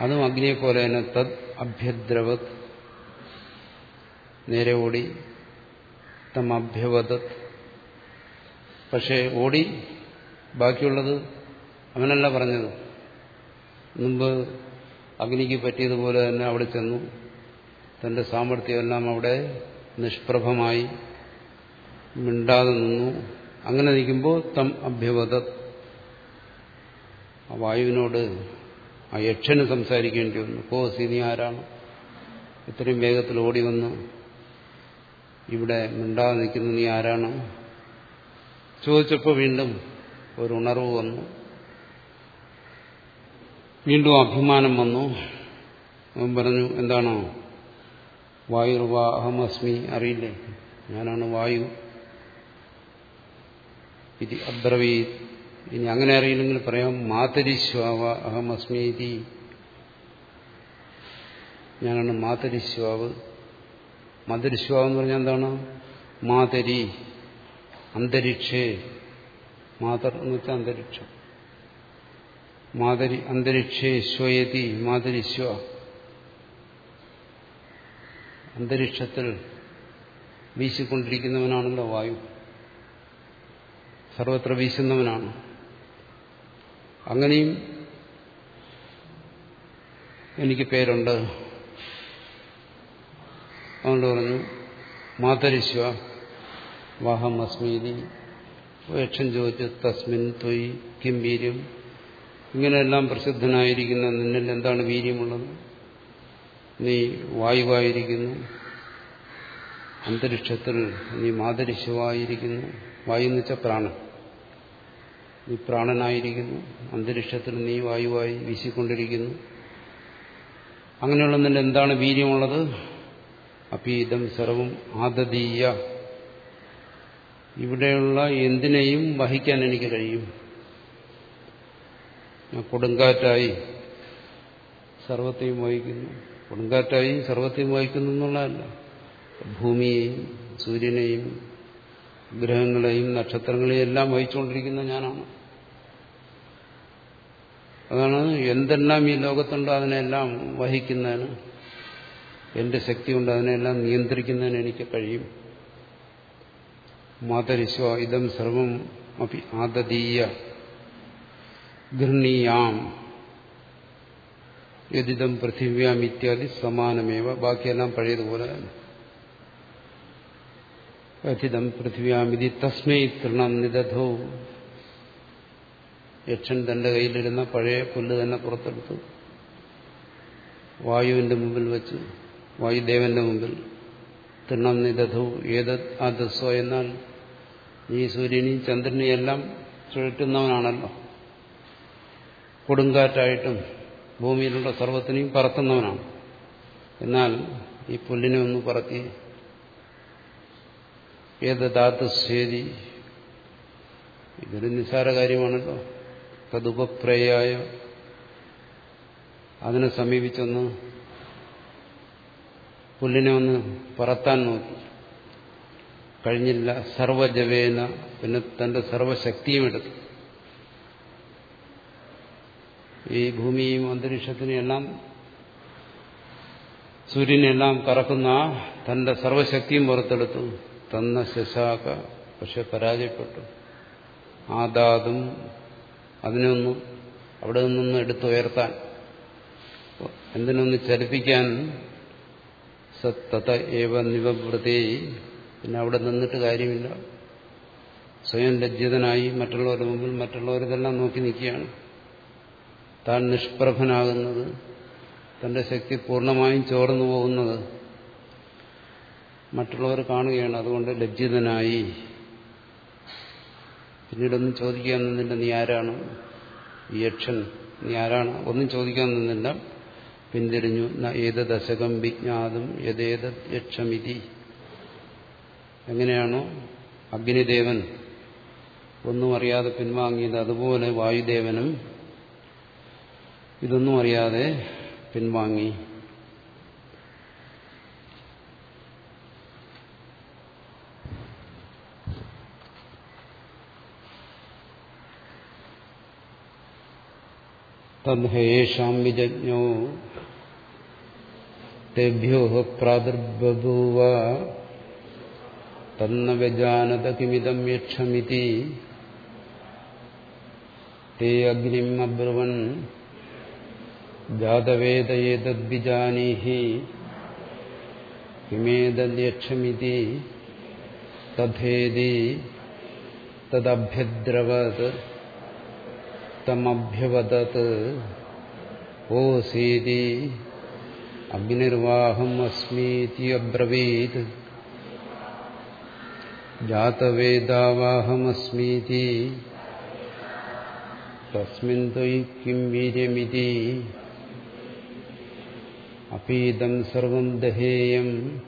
അതും അഗ്നിയെ പോലെ തന്നെ. തദ് അഭ്യദ്രവത്. നേരെ ഓടി. തം അഭ്യവതത് പക്ഷേ ഓടി. ബാക്കിയുള്ളത് അവനല്ല പറഞ്ഞത്. മുമ്പ് അഗ്നിക്ക് പറ്റിയതുപോലെ തന്നെ അവിടെ ചെന്നു. തന്റെ സാമർഥ്യമെല്ലാം അവിടെ നിഷ്പ്രഭമായി മിണ്ടാതെ നിന്നു. അങ്ങനെ നിൽക്കുമ്പോൾ തം അഭ്യവത ആ വായുവിനോട് ആ യക്ഷന് സംസാരിക്കേണ്ടി വന്നു. കോസി നീ ആരാണ്? ഇത്രയും വേഗത്തിൽ ഓടി വന്നു. ഇവിടെ മിണ്ടാതെ നിൽക്കുന്ന നീ ആരാണ്? ചോദിച്ചപ്പോൾ വീണ്ടും ഒരു ഉണർവ് വന്നു. വീണ്ടും അഭിമാനം വന്നു. പറഞ്ഞു എന്താണോ? വായുർവാ അഹമസ്മി അറിയില്ലേ? ഞാനാണ് വായു. ഇത് അബ്രവീ ഇനി അങ്ങനെ അറിയില്ലെങ്കിൽ പറയാം മാതരിശ്വാവ അഹമസ്മീതി ഞാനാണ് മാതരിശ്വാവ് മാതരിശ്വാവ് എന്ന് പറഞ്ഞാൽ എന്താണ്? മാതരി അന്തരീക്ഷേ. മാതർ എന്ന് വെച്ചാൽ അന്തരീക്ഷം. മാതരി അന്തരീക്ഷേ ശ്വയതി മാതരിശ്വ അന്തരീക്ഷത്തിൽ വീശിക്കൊണ്ടിരിക്കുന്നവനാണല്ലോ വായു. സർവത്ര വീശുന്നവനാണ്. അങ്ങനെയും എനിക്ക് പേരുണ്ട്. അതുകൊണ്ട് പറഞ്ഞു മാതരിശ്വ വാഹം അസ്മീതി യക്ഷൻ ചോദിച്ചു തസ്മിൻ തൊയ് കിം വീര്യം. ഇങ്ങനെയെല്ലാം പ്രസിദ്ധനായിരിക്കുന്ന നിന്നിൽ എന്താണ് വീര്യമുള്ളത്? നീ വായുവായിരിക്കുന്നു അന്തരീക്ഷത്തിൽ നീ മാതരിശുവായിരിക്കുന്നു വായു എന്ന് വെച്ചാൽ പ്രാണൻ. നീ പ്രാണനായിരിക്കുന്നു അന്തരീക്ഷത്തിൽ നീ വായുവായി വീശിക്കൊണ്ടിരിക്കുന്നു. അങ്ങനെയുള്ള നിന്റെ എന്താണ് വീര്യമുള്ളത്? അപീതം സർവം ആദതീയ ഇവിടെയുള്ള എന്തിനേയും വഹിക്കാൻ എനിക്ക് കഴിയും. കൊടുങ്കാറ്റായി സർവത്തെയും വഹിക്കുന്നു. കൊടുങ്കാറ്റായി സർവത്തെയും വഹിക്കുന്നു എന്നുള്ളതല്ല. ഭൂമിയെയും സൂര്യനെയും ഗ്രഹങ്ങളെയും നക്ഷത്രങ്ങളെയും എല്ലാം വഹിച്ചുകൊണ്ടിരിക്കുന്ന ഞാനാണ്. അതാണ് എന്തെല്ലാം ഈ ലോകത്തുണ്ടോ അതിനെല്ലാം വഹിക്കുന്നതിന് എന്റെ ശക്തി കൊണ്ട് അതിനെല്ലാം നിയന്ത്രിക്കുന്നതിന് എനിക്ക് കഴിയും. മാതരിശ്വ ഇതം സർവം അപ്പി ആദതീയ ഗൃഹീയാം യതിദം പൃഥിവ്യാം ഇത്യാദി സമാനമേവ. ബാക്കിയെല്ലാം പഴയതുപോലെ തന്നെ. യഥിതം പൃഥിവ്യാമിതി തസ്മൈ തൃണം നിദധോ. യക്ഷൻ തന്റെ കയ്യിലിരുന്ന പഴയ പുല്ല് തന്നെ പുറത്തെടുത്തു. വായുവിന്റെ മുമ്പിൽ വെച്ച് വായുദേവന്റെ മുമ്പിൽ തിണ്ണം നിദധു ഏത് ആദസ്വ എന്നാൽ ഈ സൂര്യനെയും ചന്ദ്രനെയും എല്ലാം ചുഴറ്റുന്നവനാണല്ലോ. കൊടുങ്കാറ്റായിട്ടും ഭൂമിയിലുള്ള സർവത്തിനെയും പറത്തുന്നവനാണ്. എന്നാൽ ഈ പുല്ലിനെ ഒന്ന് പറത്തി ഏത് ധാതുശ്വേതി ഇതൊരു നിസ്സാര കാര്യമാണല്ലോ. തതുപപ്രയായ അതിനെ സമീപിച്ചൊന്ന് പുല്ലിനെ ഒന്ന് പറത്താൻ നോക്കി. കഴിഞ്ഞില്ല സർവജവേന പിന്നെ തന്റെ സർവശക്തിയും എടുത്തു. ഈ ഭൂമിയും അന്തരീക്ഷത്തിനെല്ലാം സൂര്യനെല്ലാം കറക്കുന്ന തന്റെ സർവശക്തിയും പുറത്തെടുത്തു. തന്ന ശശാക പക്ഷെ പരാജയപ്പെട്ടു. ആദാതും അതിനെ ഒന്ന് അവിടെ നിന്നൊന്ന് എടുത്തുയർത്താൻ. എന്തിനൊന്ന് ചലിപ്പിക്കാൻ? സത്തത ഏവ നിവൃത്തി പിന്നെ അവിടെ നിന്നിട്ട് കാര്യമില്ല. സ്വയം ലജ്ജിതനായി മറ്റുള്ളവരുടെ മുമ്പിൽ മറ്റുള്ളവരിതെല്ലാം നോക്കി നിൽക്കുകയാണ്. താൻ നിഷ്പ്രഭനാകുന്നത് തന്റെ ശക്തി പൂർണമായും ചോർന്നു പോകുന്നത് മറ്റുള്ളവർ കാണുകയാണ്. അതുകൊണ്ട് ലജ്ജിതനായി പിന്നീടൊന്നും ചോദിക്കാൻ നിന്നില്ല നീ ആരാണ്? ഈ യക്ഷൻ നീ ആരാണ്? ഒന്നും ചോദിക്കാൻ നിന്നില്ല പിന്തിരിഞ്ഞു ഏത് ദശകം വിജ്ഞാതും യഥേത യക്ഷമിതി. എങ്ങനെയാണോ അഗ്നിദേവൻ ഒന്നും അറിയാതെ പിൻവാങ്ങിയത്. അതുപോലെ വായുദേവനും ഇതൊന്നും അറിയാതെ പിൻവാങ്ങി. തദ്ഹേഷാം വിജജ്ഞോ തേഭ്യോ പ്രാദുർബൂവ തന്ന വ്യജാനത കിമിതം യക്ഷമിതി തേ അഗ്നിം അബ്രുവൻ ജാതവേദയേതദ്വിജാനീഹി കിമേതദ്യക്ഷമിതി തഥേതി തദഭ്യദ്രവത് തമഭ്യവദത് സീതി അഗ്നിർവാഹം അസ്മീതി അബ്രവീത് ജാതവേദാവാഹമസ്മീതി തസ്മിൻ ത്വയി കിം വീര്യമിതി. അപീതം സർവം ദഹേയം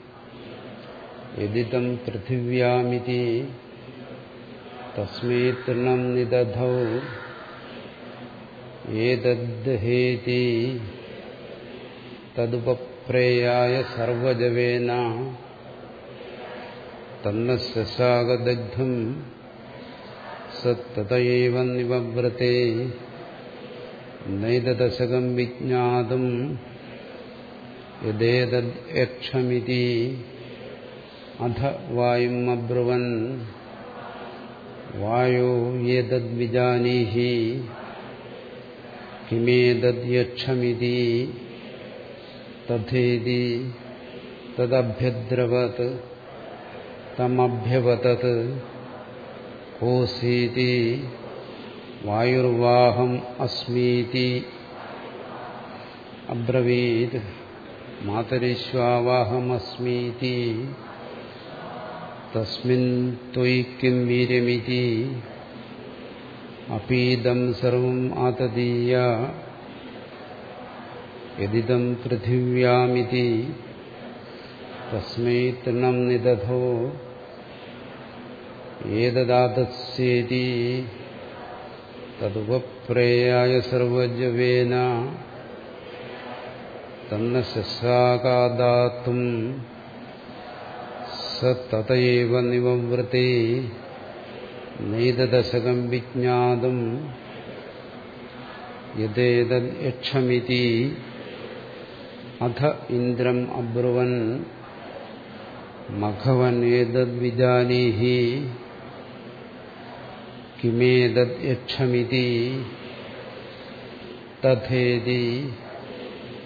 യദിതം പൃഥിവ്യാമിതി. തസ്മൈ നിദധൗ. ഏതദ്ദഹേതി തദുപപ്രേയായ സർവജവേന തന്ന ശശാകദഗ്ധം നിവവ്രതേ നിവവ്രത്തെ നൈതദശകം വിജ്ഞാതും യഥേതക്ഷമിതി അധ വായും അബ്രുവൻ വായോ യേതദ്വിജാനീഹി കിമേതദ്യക്ഷമിതി തഥേതി തദഭ്യദ്രവത് തമഭ്യവതത് കോസീതി വായുർവാഹം അസ്മീതി അബ്രവീത് മാതരിശ്വാവാഹമസ്മീതി തസ്മിൻ ത്വയി കിം വീര്യമിതി അപീതം സർവം ആതദീയ യദിദം പൃഥിവ്യാമിതി തസ്മൈ തൃണം നിദധോ ഏതദാതസ്യേതി തദുപപ്രേയായ സർവജവേന തന്ന ശസ്രാകാദാത്തും സ നിവവൃത്തെ നൈതദശകം വിജ്ഞാതം യഥേതക്ഷമിതി അധ ഇന്ദ്രം അബ്രുവൻ മഘവൻ ഏതദ്വിജാനീഹി കിമേതദ്യക്ഷമിതി തഥേതി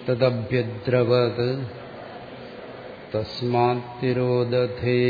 തദ്യദ്രവത് തസ്മാത്തിരോദധേ